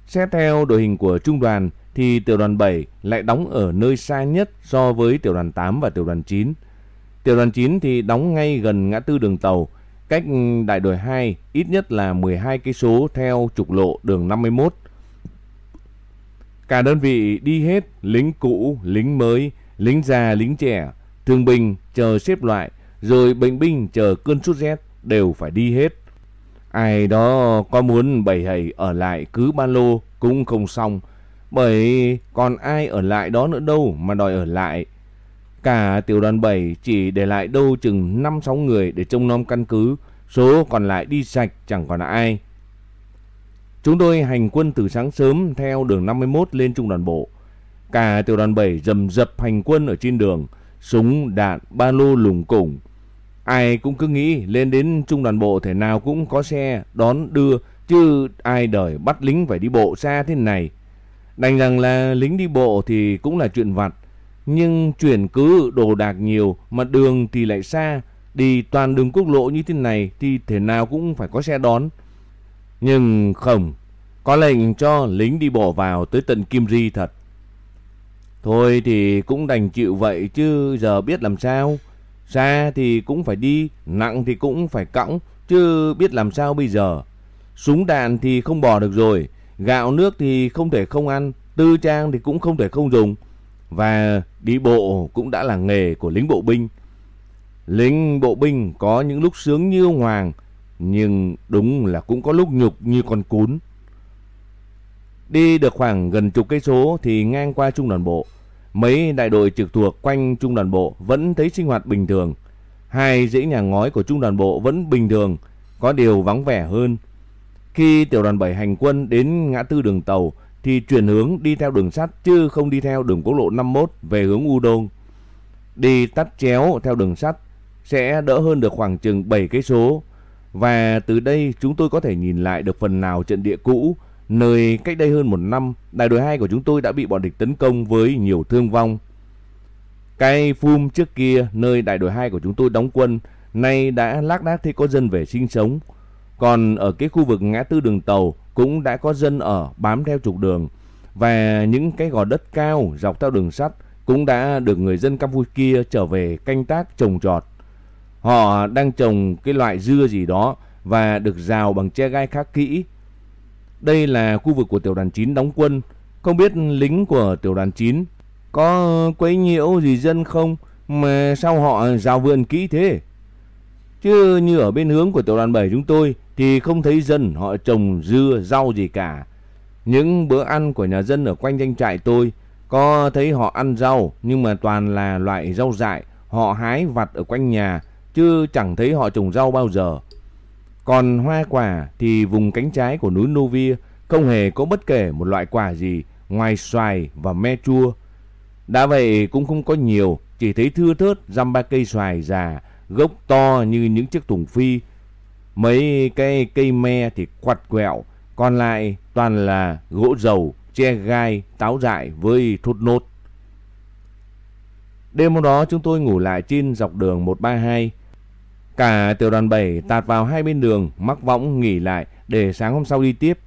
Xét theo đội hình của trung đoàn thì tiểu đoàn 7 lại đóng ở nơi xa nhất so với tiểu đoàn 8 và tiểu đoàn 9. Tiểu đoàn 9 thì đóng ngay gần ngã tư đường tàu, cách đại đội 2 ít nhất là 12 cây số theo trục lộ đường 51. Cả đơn vị đi hết, lính cũ, lính mới, lính già, lính trẻ, thương binh chờ xếp loại, rồi bệnh binh chờ cơn sốt rét đều phải đi hết. Ai đó có muốn bày hầy ở lại cứ ba lô cũng không xong, bởi còn ai ở lại đó nữa đâu mà đòi ở lại. Cả tiểu đoàn 7 chỉ để lại đâu chừng 5-6 người để trông nom căn cứ, số còn lại đi sạch chẳng còn ai. Chúng tôi hành quân từ sáng sớm theo đường 51 lên trung đoàn bộ. Cả tiểu đoàn 7 dầm dập hành quân ở trên đường, súng, đạn, ba lô lùng củng. Ai cũng cứ nghĩ lên đến trung đoàn bộ thể nào cũng có xe đón đưa, chứ ai đời bắt lính phải đi bộ xa thế này. Đành rằng là lính đi bộ thì cũng là chuyện vặt, nhưng chuyển cứ đồ đạc nhiều mà đường thì lại xa, đi toàn đường quốc lộ như thế này thì thể nào cũng phải có xe đón. Nhưng không, có lệnh cho lính đi bộ vào tới tận Kim Ri thật. Thôi thì cũng đành chịu vậy chứ giờ biết làm sao. Xa thì cũng phải đi, nặng thì cũng phải cõng, chứ biết làm sao bây giờ. Súng đạn thì không bỏ được rồi, gạo nước thì không thể không ăn, tư trang thì cũng không thể không dùng. Và đi bộ cũng đã là nghề của lính bộ binh. Lính bộ binh có những lúc sướng như ông Hoàng, nhưng đúng là cũng có lúc nhục như con cún. Đi được khoảng gần chục cây số thì ngang qua trung đoàn bộ. Mấy đại đội trực thuộc quanh trung đoàn bộ vẫn thấy sinh hoạt bình thường. Hai dãy nhà ngói của trung đoàn bộ vẫn bình thường, có điều vắng vẻ hơn. Khi tiểu đoàn 7 hành quân đến ngã tư đường tàu thì chuyển hướng đi theo đường sắt chứ không đi theo đường quốc lộ 51 về hướng U Đôn. Đi tắt chéo theo đường sắt sẽ đỡ hơn được khoảng chừng 7 cây số. Và từ đây chúng tôi có thể nhìn lại được phần nào trận địa cũ nơi cách đây hơn một năm, đại đội 2 của chúng tôi đã bị bọn địch tấn công với nhiều thương vong. Cái phum trước kia, nơi đại đội 2 của chúng tôi đóng quân, nay đã lác đác thấy có dân về sinh sống. Còn ở cái khu vực ngã tư đường tàu cũng đã có dân ở bám theo trục đường. Và những cái gò đất cao dọc theo đường sắt cũng đã được người dân Campuchia trở về canh tác trồng trọt. Họ đang trồng cái loại dưa gì đó và được rào bằng che gai khá kỹ đây là khu vực của tiểu đoàn 9 đóng quân. Không biết lính của tiểu đoàn 9 có quấy nhiễu gì dân không mà sao họ rào vườn kỹ thế? Chứ như ở bên hướng của tiểu đoàn 7 chúng tôi thì không thấy dân họ trồng dưa, rau gì cả. Những bữa ăn của nhà dân ở quanh danh trại tôi có thấy họ ăn rau nhưng mà toàn là loại rau dại họ hái vặt ở quanh nhà chứ chẳng thấy họ trồng rau bao giờ. Còn hoa quả thì vùng cánh trái của núi Novia không hề có bất kể một loại quả gì ngoài xoài và me chua. Đã vậy cũng không có nhiều, chỉ thấy thưa thớt răm ba cây xoài già, gốc to như những chiếc thùng phi. Mấy cây cây me thì quặt quẹo, còn lại toàn là gỗ dầu, che gai, táo dại với thốt nốt. Đêm hôm đó chúng tôi ngủ lại trên dọc đường 132. Cả tiểu đoàn 7 tạt vào hai bên đường, mắc võng nghỉ lại để sáng hôm sau đi tiếp.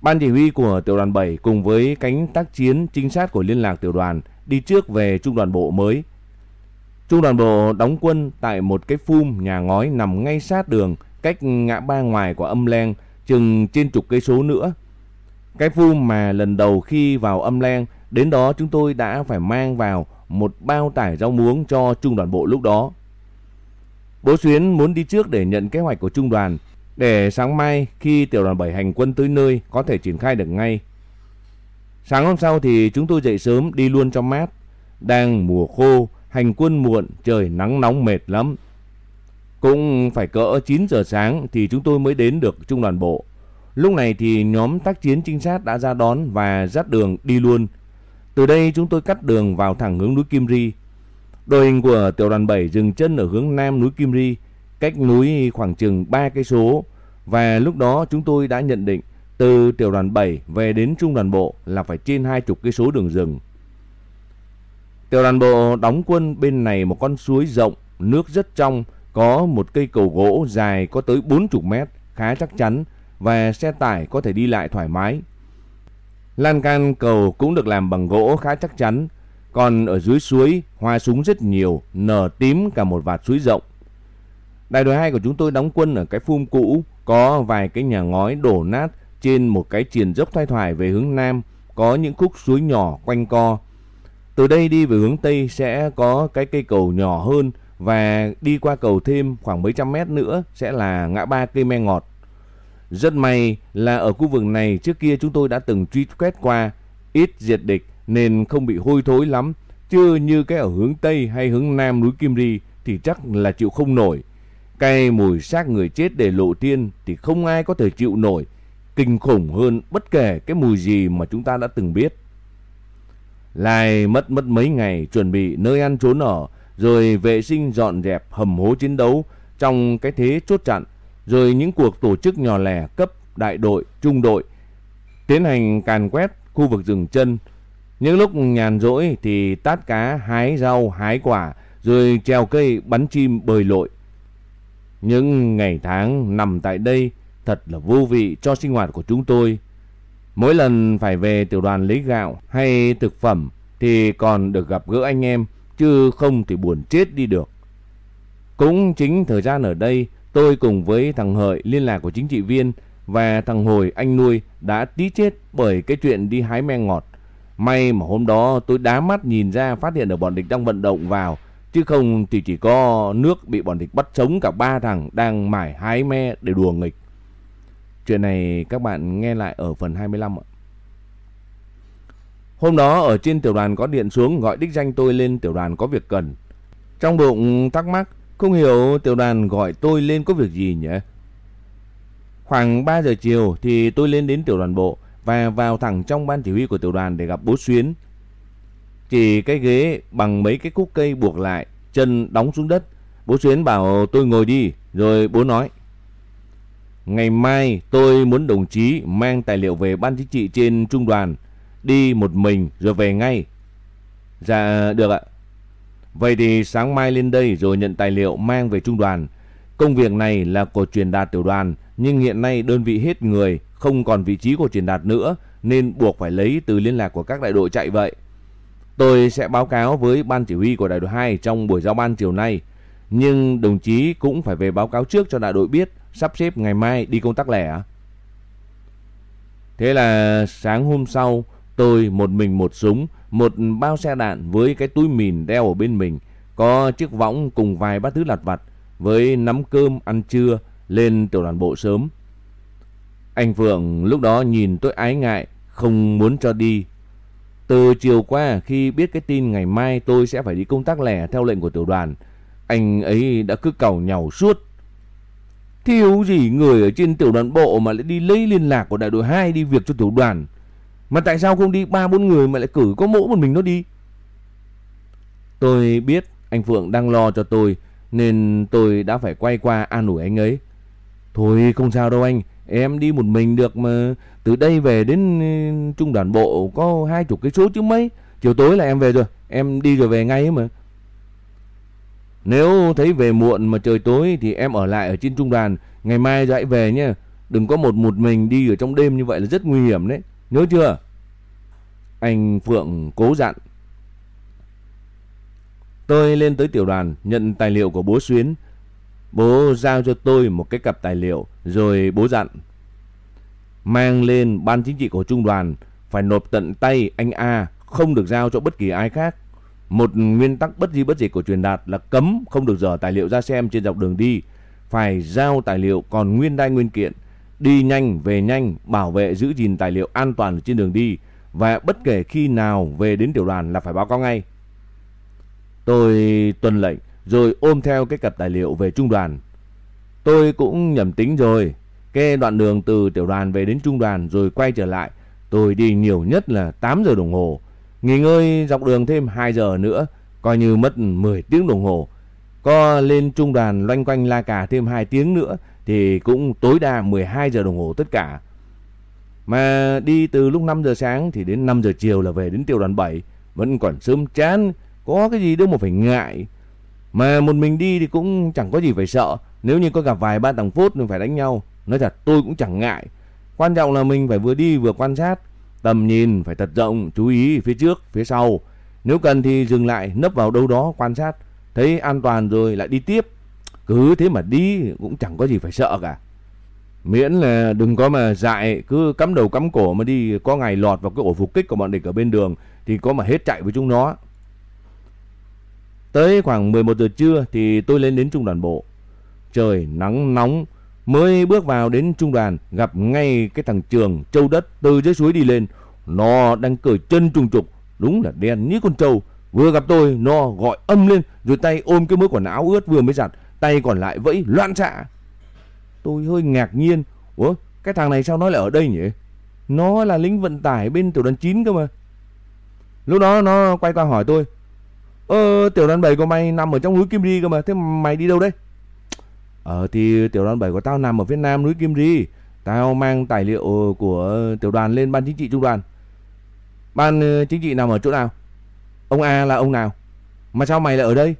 Ban chỉ huy của tiểu đoàn 7 cùng với cánh tác chiến trinh sát của liên lạc tiểu đoàn đi trước về trung đoàn bộ mới. Trung đoàn bộ đóng quân tại một cái phum nhà ngói nằm ngay sát đường cách ngã ba ngoài của âm len chừng trên chục cây số nữa. Cái phum mà lần đầu khi vào âm len đến đó chúng tôi đã phải mang vào một bao tải rau muống cho trung đoàn bộ lúc đó. Bố Xuyến muốn đi trước để nhận kế hoạch của trung đoàn để sáng mai khi tiểu đoàn 7 hành quân tới nơi có thể triển khai được ngay. Sáng hôm sau thì chúng tôi dậy sớm đi luôn cho mát. Đang mùa khô, hành quân muộn, trời nắng nóng mệt lắm. Cũng phải cỡ 9 giờ sáng thì chúng tôi mới đến được trung đoàn bộ. Lúc này thì nhóm tác chiến trinh sát đã ra đón và dắt đường đi luôn. Từ đây chúng tôi cắt đường vào thẳng hướng núi Kim Ri. Đội hình của tiểu đoàn 7 dừng chân ở hướng nam núi Kim Ri, cách núi khoảng chừng 3 cây số và lúc đó chúng tôi đã nhận định từ tiểu đoàn 7 về đến trung đoàn bộ là phải trên 20 cây số đường rừng. Tiểu đoàn bộ đóng quân bên này một con suối rộng, nước rất trong, có một cây cầu gỗ dài có tới 40 mét, khá chắc chắn và xe tải có thể đi lại thoải mái. Lan can cầu cũng được làm bằng gỗ khá chắc chắn, còn ở dưới suối hoa súng rất nhiều, nở tím cả một vạt suối rộng. Đại đội 2 của chúng tôi đóng quân ở cái phum cũ, có vài cái nhà ngói đổ nát trên một cái triền dốc thoai thoải về hướng nam, có những khúc suối nhỏ quanh co. Từ đây đi về hướng tây sẽ có cái cây cầu nhỏ hơn và đi qua cầu thêm khoảng mấy trăm mét nữa sẽ là ngã ba cây me ngọt. Rất may là ở khu vực này trước kia chúng tôi đã từng truy quét qua, ít diệt địch nên không bị hôi thối lắm, chưa như cái ở hướng Tây hay hướng Nam núi Kim Ri thì chắc là chịu không nổi. Cái mùi xác người chết để lộ tiên thì không ai có thể chịu nổi, kinh khủng hơn bất kể cái mùi gì mà chúng ta đã từng biết. Lại mất mất mấy ngày chuẩn bị nơi ăn trốn ở, rồi vệ sinh dọn dẹp hầm hố chiến đấu trong cái thế chốt chặn rồi những cuộc tổ chức nhỏ lẻ cấp đại đội, trung đội, tiến hành càn quét khu vực rừng chân. Những lúc nhàn rỗi thì tát cá, hái rau, hái quả, rồi treo cây bắn chim bơi lội. Những ngày tháng nằm tại đây thật là vô vị cho sinh hoạt của chúng tôi. Mỗi lần phải về tiểu đoàn lấy gạo hay thực phẩm thì còn được gặp gỡ anh em, chứ không thì buồn chết đi được. Cũng chính thời gian ở đây Tôi cùng với thằng Hợi liên lạc của chính trị viên và thằng Hồi anh nuôi đã tí chết bởi cái chuyện đi hái me ngọt. May mà hôm đó tôi đá mắt nhìn ra phát hiện được bọn địch đang vận động vào. Chứ không thì chỉ có nước bị bọn địch bắt sống cả ba thằng đang mải hái me để đùa nghịch. Chuyện này các bạn nghe lại ở phần 25 ạ. Hôm đó ở trên tiểu đoàn có điện xuống gọi đích danh tôi lên tiểu đoàn có việc cần. Trong bụng thắc mắc, không hiểu tiểu đoàn gọi tôi lên có việc gì nhỉ? Khoảng 3 giờ chiều thì tôi lên đến tiểu đoàn bộ và vào thẳng trong ban chỉ huy của tiểu đoàn để gặp bố Xuyến. Chỉ cái ghế bằng mấy cái cúc cây buộc lại, chân đóng xuống đất. Bố Xuyến bảo tôi ngồi đi, rồi bố nói. Ngày mai tôi muốn đồng chí mang tài liệu về ban chính trị trên trung đoàn, đi một mình rồi về ngay. Dạ được ạ. Vậy thì sáng mai lên đây rồi nhận tài liệu mang về trung đoàn. Công việc này là của truyền đạt tiểu đoàn, nhưng hiện nay đơn vị hết người, không còn vị trí của truyền đạt nữa, nên buộc phải lấy từ liên lạc của các đại đội chạy vậy. Tôi sẽ báo cáo với ban chỉ huy của đại đội 2 trong buổi giao ban chiều nay. Nhưng đồng chí cũng phải về báo cáo trước cho đại đội biết sắp xếp ngày mai đi công tác lẻ. Thế là sáng hôm sau, tôi một mình một súng một bao xe đạn với cái túi mìn đeo ở bên mình, có chiếc võng cùng vài bát thứ lặt vặt với nắm cơm ăn trưa lên tiểu đoàn bộ sớm. Anh Phượng lúc đó nhìn tôi ái ngại, không muốn cho đi. Từ chiều qua khi biết cái tin ngày mai tôi sẽ phải đi công tác lẻ theo lệnh của tiểu đoàn, anh ấy đã cứ cầu nhau suốt. Thiếu gì người ở trên tiểu đoàn bộ mà lại đi lấy liên lạc của đại đội 2 đi việc cho tiểu đoàn. Mà tại sao không đi ba bốn người mà lại cử có mỗi một mình nó đi? Tôi biết anh Phượng đang lo cho tôi nên tôi đã phải quay qua an ủi anh ấy. Thôi không sao đâu anh, em đi một mình được mà từ đây về đến ừ, trung đoàn bộ có hai chục cái số chứ mấy. Chiều tối là em về rồi, em đi rồi về ngay mà. Nếu thấy về muộn mà trời tối thì em ở lại ở trên trung đoàn, ngày mai dậy về nhé. Đừng có một một mình đi ở trong đêm như vậy là rất nguy hiểm đấy. Nhớ chưa? Anh Phượng cố dặn. Tôi lên tới tiểu đoàn nhận tài liệu của bố Xuyến. Bố giao cho tôi một cái cặp tài liệu rồi bố dặn. Mang lên ban chính trị của trung đoàn phải nộp tận tay anh A không được giao cho bất kỳ ai khác. Một nguyên tắc bất di bất dịch của truyền đạt là cấm không được dở tài liệu ra xem trên dọc đường đi. Phải giao tài liệu còn nguyên đai nguyên kiện. Đi nhanh, về nhanh, bảo vệ giữ gìn tài liệu an toàn trên đường đi. Và bất kể khi nào về đến tiểu đoàn là phải báo cáo ngay. Tôi tuân lệnh rồi ôm theo cái cặp tài liệu về trung đoàn. Tôi cũng nhầm tính rồi. Cái đoạn đường từ tiểu đoàn về đến trung đoàn rồi quay trở lại. Tôi đi nhiều nhất là 8 giờ đồng hồ. Nghỉ ngơi dọc đường thêm 2 giờ nữa, coi như mất 10 tiếng đồng hồ. Có lên trung đoàn loanh quanh la cà thêm 2 tiếng nữa thì cũng tối đa 12 giờ đồng hồ tất cả. Mà đi từ lúc 5 giờ sáng thì đến 5 giờ chiều là về đến tiểu đoàn 7, vẫn còn sớm chán, có cái gì đâu mà phải ngại. Mà một mình đi thì cũng chẳng có gì phải sợ, nếu như có gặp vài ba thằng phốt phải đánh nhau, nói thật tôi cũng chẳng ngại. Quan trọng là mình phải vừa đi vừa quan sát, Tầm nhìn phải thật rộng, chú ý phía trước, phía sau. Nếu cần thì dừng lại, nấp vào đâu đó quan sát. Thấy an toàn rồi lại đi tiếp. Cứ thế mà đi cũng chẳng có gì phải sợ cả. Miễn là đừng có mà dại cứ cắm đầu cắm cổ mà đi có ngày lọt vào cái ổ phục kích của bọn địch ở bên đường thì có mà hết chạy với chúng nó. Tới khoảng 11 giờ trưa thì tôi lên đến trung đoàn bộ. Trời nắng nóng, mới bước vào đến trung đoàn gặp ngay cái thằng Trường châu đất từ dưới suối đi lên. Nó đang cởi chân trùng trục, đúng là đen như con trâu. Vừa gặp tôi, nó gọi âm lên, rồi tay ôm cái mớ quần áo ướt vừa mới giặt, tay còn lại vẫy loạn xạ. Tôi hơi ngạc nhiên, ủa, cái thằng này sao nó lại ở đây nhỉ? Nó là lính vận tải bên tiểu đoàn 9 cơ mà. Lúc đó nó quay qua hỏi tôi, Ờ tiểu đoàn 7 của mày nằm ở trong núi Kim Ri cơ mà, thế mày đi đâu đấy? Ờ thì tiểu đoàn 7 của tao nằm ở phía nam núi Kim Ri. Tao mang tài liệu của tiểu đoàn lên ban chính trị trung đoàn. Ban ờ, chính trị nằm ở chỗ nào? Ông A là ông nào? Mà sao mày lại ở đây?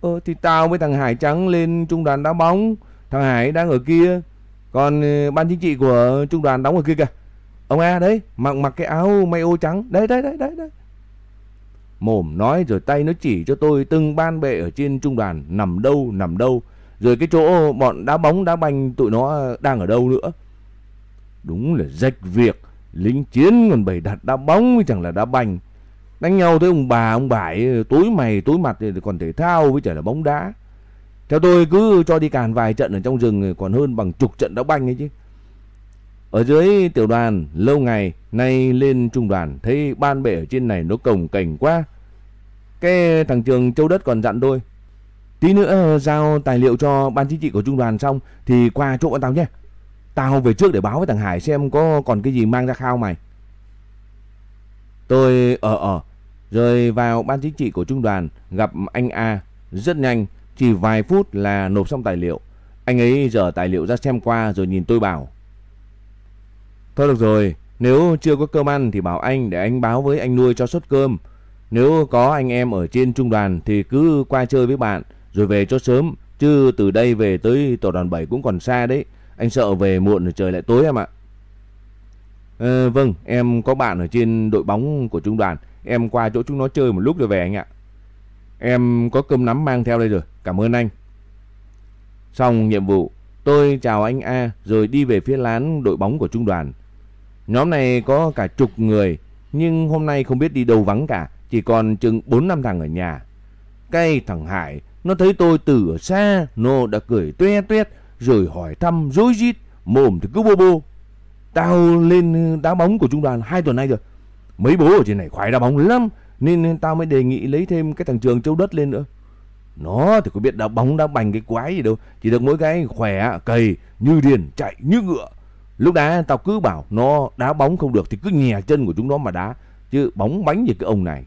Ờ thì tao với thằng Hải Trắng lên trung đoàn đá bóng. Thằng Hải đang ở kia. Còn ờ, ban chính trị của trung đoàn đóng ở kia kìa. Ông A đấy, mặc mặc cái áo may ô trắng. Đấy đấy đấy đấy đấy. Mồm nói rồi tay nó chỉ cho tôi từng ban bệ ở trên trung đoàn, nằm đâu nằm đâu. Rồi cái chỗ bọn đá bóng, đá banh tụi nó đang ở đâu nữa. Đúng là rách việc. Lính chiến còn bày đặt đá bóng với chẳng là đá banh. Đánh nhau tới ông bà, ông bãi tối mày, tối mặt thì còn thể thao với chẳng là bóng đá. Theo tôi cứ cho đi càn vài trận ở trong rừng, còn hơn bằng chục trận đá banh ấy chứ. Ở dưới tiểu đoàn lâu ngày nay lên trung đoàn thấy ban bệ ở trên này nó cồng cảnh quá. Cái thằng trường châu đất còn dặn tôi Tí nữa giao tài liệu cho ban chính trị của trung đoàn xong thì qua chỗ bọn tao nhé. Tao về trước để báo với thằng Hải xem có còn cái gì mang ra khao mày. Tôi ờ, ờ, ở ở rồi vào ban chính trị của trung đoàn gặp anh A rất nhanh, chỉ vài phút là nộp xong tài liệu. Anh ấy dở tài liệu ra xem qua rồi nhìn tôi bảo. Thôi được rồi, nếu chưa có cơm ăn thì bảo anh để anh báo với anh nuôi cho suất cơm. Nếu có anh em ở trên trung đoàn thì cứ qua chơi với bạn rồi về cho sớm, chứ từ đây về tới tổ đoàn 7 cũng còn xa đấy. Anh sợ về muộn rồi trời lại tối em ạ. À, vâng, em có bạn ở trên đội bóng của trung đoàn, em qua chỗ chúng nó chơi một lúc rồi về anh ạ. Em có cơm nắm mang theo đây rồi, cảm ơn anh. Xong nhiệm vụ, tôi chào anh A rồi đi về phía lán đội bóng của trung đoàn. Nhóm này có cả chục người, nhưng hôm nay không biết đi đâu vắng cả, chỉ còn chừng 4 năm thằng ở nhà. Cái thằng Hải nó thấy tôi từ ở xa, nó đã cười tuét tuét rồi hỏi thăm rối rít, mồm thì cứ bô bô. Tao lên ờ, đá bóng của trung đoàn hai tuần nay rồi. Mấy bố ở trên này khoái đá bóng lắm, nên, nên tao mới đề nghị lấy thêm cái thằng trường châu đất lên nữa. Nó thì có biết đá bóng đá bành cái quái gì đâu, chỉ được mỗi cái khỏe, cầy, như điền, chạy như ngựa. Lúc đá tao cứ bảo nó đá bóng không được thì cứ nhè chân của chúng nó mà đá, chứ bóng bánh gì cái ông này.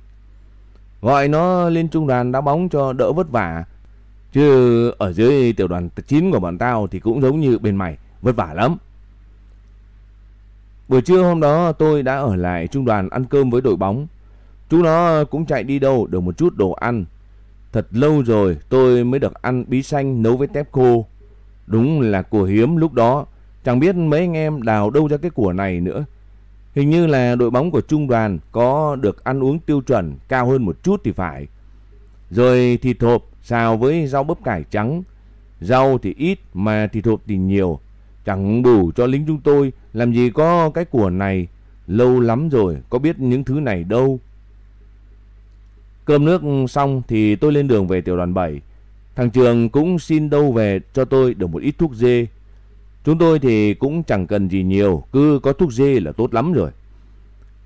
Gọi nó lên trung đoàn đá bóng cho đỡ vất vả. Chứ ở dưới tiểu đoàn 9 của bọn tao thì cũng giống như bên mày, vất vả lắm. Buổi trưa hôm đó tôi đã ở lại trung đoàn ăn cơm với đội bóng. Chúng nó cũng chạy đi đâu được một chút đồ ăn. Thật lâu rồi tôi mới được ăn bí xanh nấu với tép khô. Đúng là của hiếm lúc đó. Chẳng biết mấy anh em đào đâu ra cái của này nữa. Hình như là đội bóng của trung đoàn có được ăn uống tiêu chuẩn cao hơn một chút thì phải. Rồi thịt hộp xào với rau bắp cải trắng. Rau thì ít mà thịt hộp thì nhiều. Chẳng đủ cho lính chúng tôi làm gì có cái của này. Lâu lắm rồi, có biết những thứ này đâu. Cơm nước xong thì tôi lên đường về tiểu đoàn 7. Thằng Trường cũng xin đâu về cho tôi được một ít thuốc dê. Chúng tôi thì cũng chẳng cần gì nhiều, cứ có thuốc dê là tốt lắm rồi.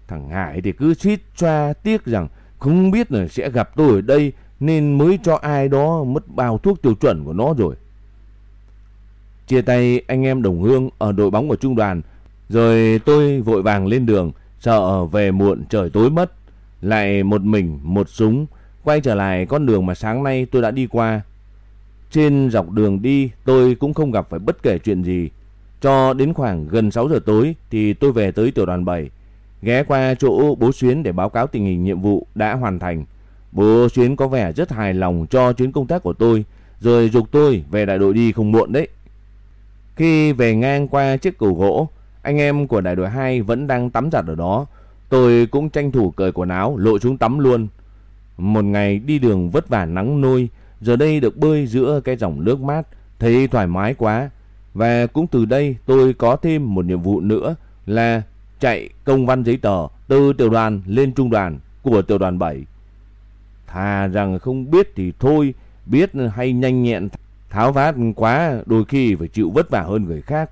Thằng Hải thì cứ suýt choa tiếc rằng không biết là sẽ gặp tôi ở đây nên mới cho ai đó mất bao thuốc tiêu chuẩn của nó rồi. Chia tay anh em đồng hương ở đội bóng của trung đoàn, rồi tôi vội vàng lên đường, sợ về muộn trời tối mất. Lại một mình, một súng, quay trở lại con đường mà sáng nay tôi đã đi qua. Trên dọc đường đi tôi cũng không gặp phải bất kể chuyện gì. Cho đến khoảng gần 6 giờ tối thì tôi về tới tiểu đoàn 7. Ghé qua chỗ bố Xuyến để báo cáo tình hình nhiệm vụ đã hoàn thành. Bố Xuyến có vẻ rất hài lòng cho chuyến công tác của tôi. Rồi dục tôi về đại đội đi không muộn đấy. Khi về ngang qua chiếc cầu gỗ, anh em của đại đội 2 vẫn đang tắm giặt ở đó. Tôi cũng tranh thủ cởi quần áo lộ xuống tắm luôn. Một ngày đi đường vất vả nắng nôi, giờ đây được bơi giữa cái dòng nước mát, thấy thoải mái quá. Và cũng từ đây tôi có thêm một nhiệm vụ nữa là chạy công văn giấy tờ từ tiểu đoàn lên trung đoàn của tiểu đoàn 7. Thà rằng không biết thì thôi, biết hay nhanh nhẹn tháo vát quá đôi khi phải chịu vất vả hơn người khác.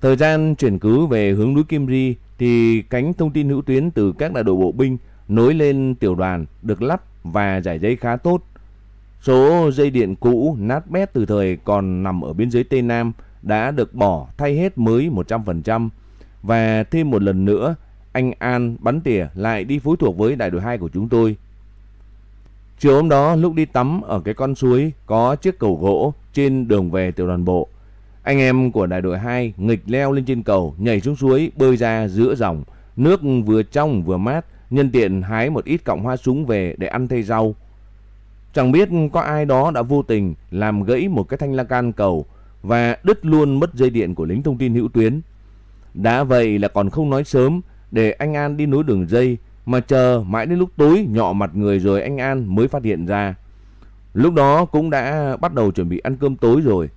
Thời gian chuyển cứ về hướng núi Kim Ri thì cánh thông tin hữu tuyến từ các đại đội bộ binh nối lên tiểu đoàn được lắp và giải dây khá tốt. Số dây điện cũ nát bét từ thời còn nằm ở biên giới Tây Nam đã được bỏ thay hết mới 100% và thêm một lần nữa anh An bắn tỉa lại đi phối thuộc với đại đội 2 của chúng tôi. Chiều hôm đó lúc đi tắm ở cái con suối có chiếc cầu gỗ trên đường về tiểu đoàn bộ. Anh em của đại đội 2 nghịch leo lên trên cầu, nhảy xuống suối, bơi ra giữa dòng. Nước vừa trong vừa mát, nhân tiện hái một ít cọng hoa súng về để ăn thay rau. Chẳng biết có ai đó đã vô tình làm gãy một cái thanh la can cầu và đứt luôn mất dây điện của lính thông tin hữu tuyến. Đã vậy là còn không nói sớm để anh An đi nối đường dây, mà chờ mãi đến lúc tối nhọ mặt người rồi anh An mới phát hiện ra. Lúc đó cũng đã bắt đầu chuẩn bị ăn cơm tối rồi.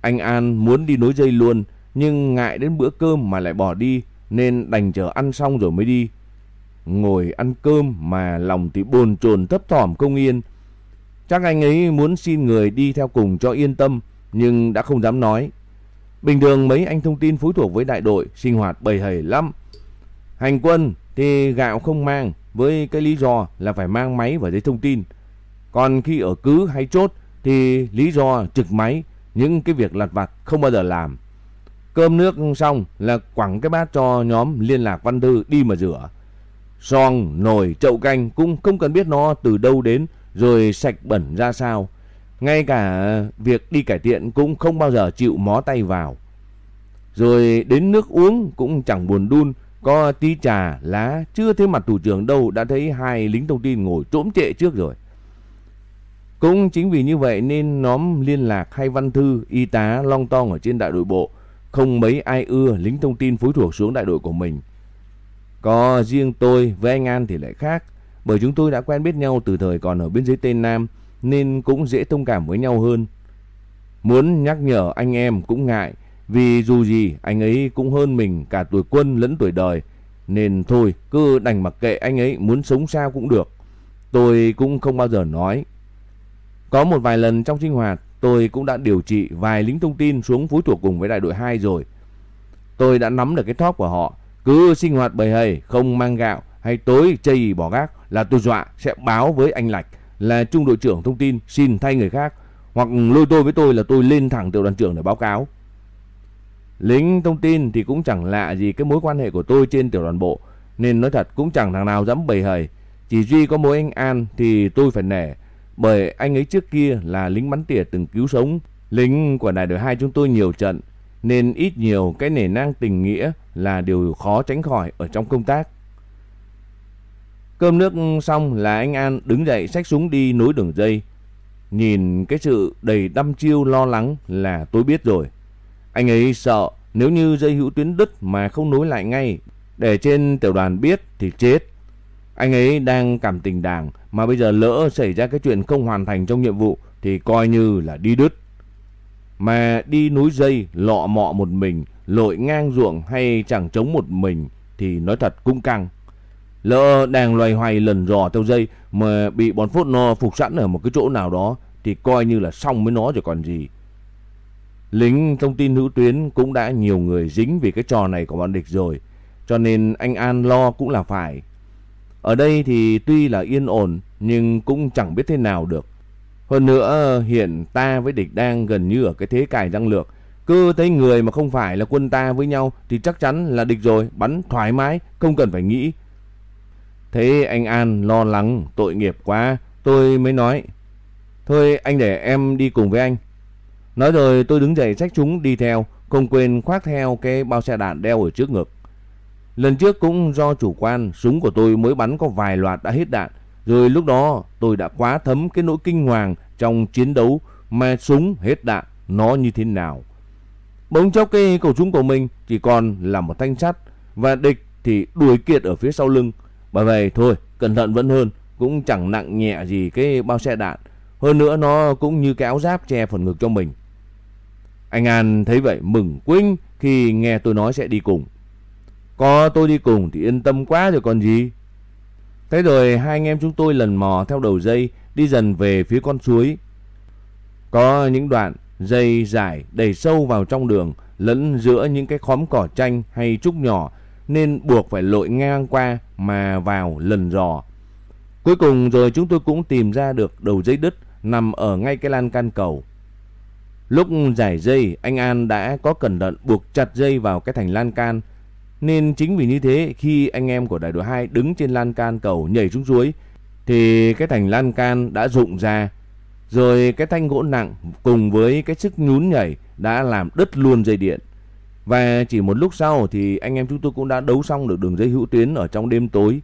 Anh An muốn đi nối dây luôn, nhưng ngại đến bữa cơm mà lại bỏ đi, nên đành chờ ăn xong rồi mới đi. Ngồi ăn cơm mà lòng thì bồn chồn thấp thỏm không yên. Chắc anh ấy muốn xin người đi theo cùng cho yên tâm, nhưng đã không dám nói. Bình thường mấy anh thông tin phối thuộc với đại đội sinh hoạt bầy hầy lắm. Hành quân thì gạo không mang, với cái lý do là phải mang máy và giấy thông tin. Còn khi ở cứ hay chốt thì lý do trực máy, những cái việc lặt vặt không bao giờ làm. Cơm nước xong là quẳng cái bát cho nhóm liên lạc văn thư đi mà rửa. Son, nồi, chậu canh cũng không cần biết nó từ đâu đến rồi sạch bẩn ra sao. Ngay cả việc đi cải thiện cũng không bao giờ chịu mó tay vào. Rồi đến nước uống cũng chẳng buồn đun, có tí trà, lá, chưa thấy mặt thủ trưởng đâu đã thấy hai lính thông tin ngồi trỗm trệ trước rồi. Cũng chính vì như vậy nên nhóm liên lạc hay văn thư, y tá, long tong ở trên đại đội bộ không mấy ai ưa lính thông tin phối thuộc xuống đại đội của mình. Có riêng tôi với anh An thì lại khác, bởi chúng tôi đã quen biết nhau từ thời còn ở biên giới Tây Nam nên cũng dễ thông cảm với nhau hơn. Muốn nhắc nhở anh em cũng ngại, vì dù gì anh ấy cũng hơn mình cả tuổi quân lẫn tuổi đời, nên thôi cứ đành mặc kệ anh ấy muốn sống sao cũng được. Tôi cũng không bao giờ nói. Có một vài lần trong sinh hoạt tôi cũng đã điều trị vài lính thông tin xuống phối thuộc cùng với đại đội 2 rồi. Tôi đã nắm được cái thóp của họ. Cứ sinh hoạt bầy hầy, không mang gạo hay tối chây bỏ gác là tôi dọa sẽ báo với anh Lạch là trung đội trưởng thông tin xin thay người khác hoặc lôi tôi với tôi là tôi lên thẳng tiểu đoàn trưởng để báo cáo. Lính thông tin thì cũng chẳng lạ gì cái mối quan hệ của tôi trên tiểu đoàn bộ nên nói thật cũng chẳng thằng nào dám bầy hầy. Chỉ duy có mối anh An thì tôi phải nể bởi anh ấy trước kia là lính bắn tỉa từng cứu sống. Lính của đại đội 2 chúng tôi nhiều trận nên ít nhiều cái nể nang tình nghĩa là điều khó tránh khỏi ở trong công tác. Cơm nước xong là anh An đứng dậy xách súng đi nối đường dây. Nhìn cái sự đầy đăm chiêu lo lắng là tôi biết rồi. Anh ấy sợ nếu như dây hữu tuyến đứt mà không nối lại ngay, để trên tiểu đoàn biết thì chết. Anh ấy đang cảm tình đảng mà bây giờ lỡ xảy ra cái chuyện không hoàn thành trong nhiệm vụ thì coi như là đi đứt. Mà đi núi dây lọ mọ một mình, lội ngang ruộng hay chẳng chống một mình thì nói thật cũng căng. Lỡ đang loay hoay lần dò theo dây mà bị bọn phốt no phục sẵn ở một cái chỗ nào đó thì coi như là xong với nó rồi còn gì. Lính thông tin hữu tuyến cũng đã nhiều người dính vì cái trò này của bọn địch rồi. Cho nên anh An lo cũng là phải. Ở đây thì tuy là yên ổn nhưng cũng chẳng biết thế nào được. Hơn nữa hiện ta với địch đang gần như ở cái thế cài răng lược. Cứ thấy người mà không phải là quân ta với nhau thì chắc chắn là địch rồi, bắn thoải mái, không cần phải nghĩ. Thế anh An lo lắng, tội nghiệp quá, tôi mới nói. Thôi anh để em đi cùng với anh. Nói rồi tôi đứng dậy xách chúng đi theo, không quên khoác theo cái bao xe đạn đeo ở trước ngực. Lần trước cũng do chủ quan, súng của tôi mới bắn có vài loạt đã hết đạn. Rồi lúc đó tôi đã quá thấm cái nỗi kinh hoàng trong chiến đấu mà súng hết đạn nó như thế nào. Bỗng chốc cái khẩu súng của mình chỉ còn là một thanh sắt và địch thì đuổi kiệt ở phía sau lưng. Bởi vậy thôi, cẩn thận vẫn hơn, cũng chẳng nặng nhẹ gì cái bao xe đạn. Hơn nữa nó cũng như cái áo giáp che phần ngực cho mình. Anh An thấy vậy mừng quinh khi nghe tôi nói sẽ đi cùng. Có tôi đi cùng thì yên tâm quá rồi còn gì. Thế rồi hai anh em chúng tôi lần mò theo đầu dây đi dần về phía con suối. Có những đoạn dây dài đầy sâu vào trong đường lẫn giữa những cái khóm cỏ chanh hay trúc nhỏ nên buộc phải lội ngang qua mà vào lần dò. Cuối cùng rồi chúng tôi cũng tìm ra được đầu dây đứt nằm ở ngay cái lan can cầu. Lúc giải dây, anh An đã có cẩn thận buộc chặt dây vào cái thành lan can. Nên chính vì như thế, khi anh em của đại đội 2 đứng trên lan can cầu nhảy xuống suối, thì cái thành lan can đã rụng ra. Rồi cái thanh gỗ nặng cùng với cái sức nhún nhảy đã làm đứt luôn dây điện. Và chỉ một lúc sau thì anh em chúng tôi cũng đã đấu xong được đường dây hữu tuyến ở trong đêm tối.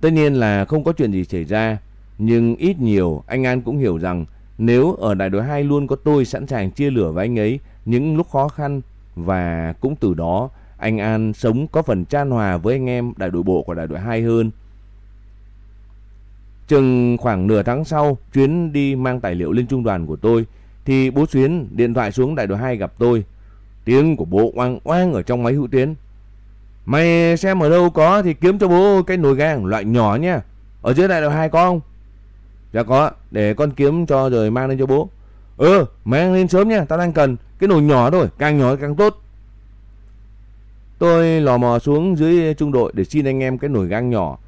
Tất nhiên là không có chuyện gì xảy ra, nhưng ít nhiều anh An cũng hiểu rằng nếu ở đại đội 2 luôn có tôi sẵn sàng chia lửa với anh ấy những lúc khó khăn và cũng từ đó anh An sống có phần chan hòa với anh em đại đội bộ của đại đội 2 hơn. Chừng khoảng nửa tháng sau, chuyến đi mang tài liệu lên trung đoàn của tôi thì bố Xuyến điện thoại xuống đại đội 2 gặp tôi. Tiếng của bố oang oang ở trong máy hữu tuyến. Mày xem ở đâu có thì kiếm cho bố cái nồi gang loại nhỏ nha. Ở dưới đại đội 2 có không? Dạ có, để con kiếm cho rồi mang lên cho bố. Ừ, mang lên sớm nha, tao đang cần. Cái nồi nhỏ thôi, càng nhỏ càng tốt. Tôi lò mò xuống dưới trung đội để xin anh em cái nồi gang nhỏ.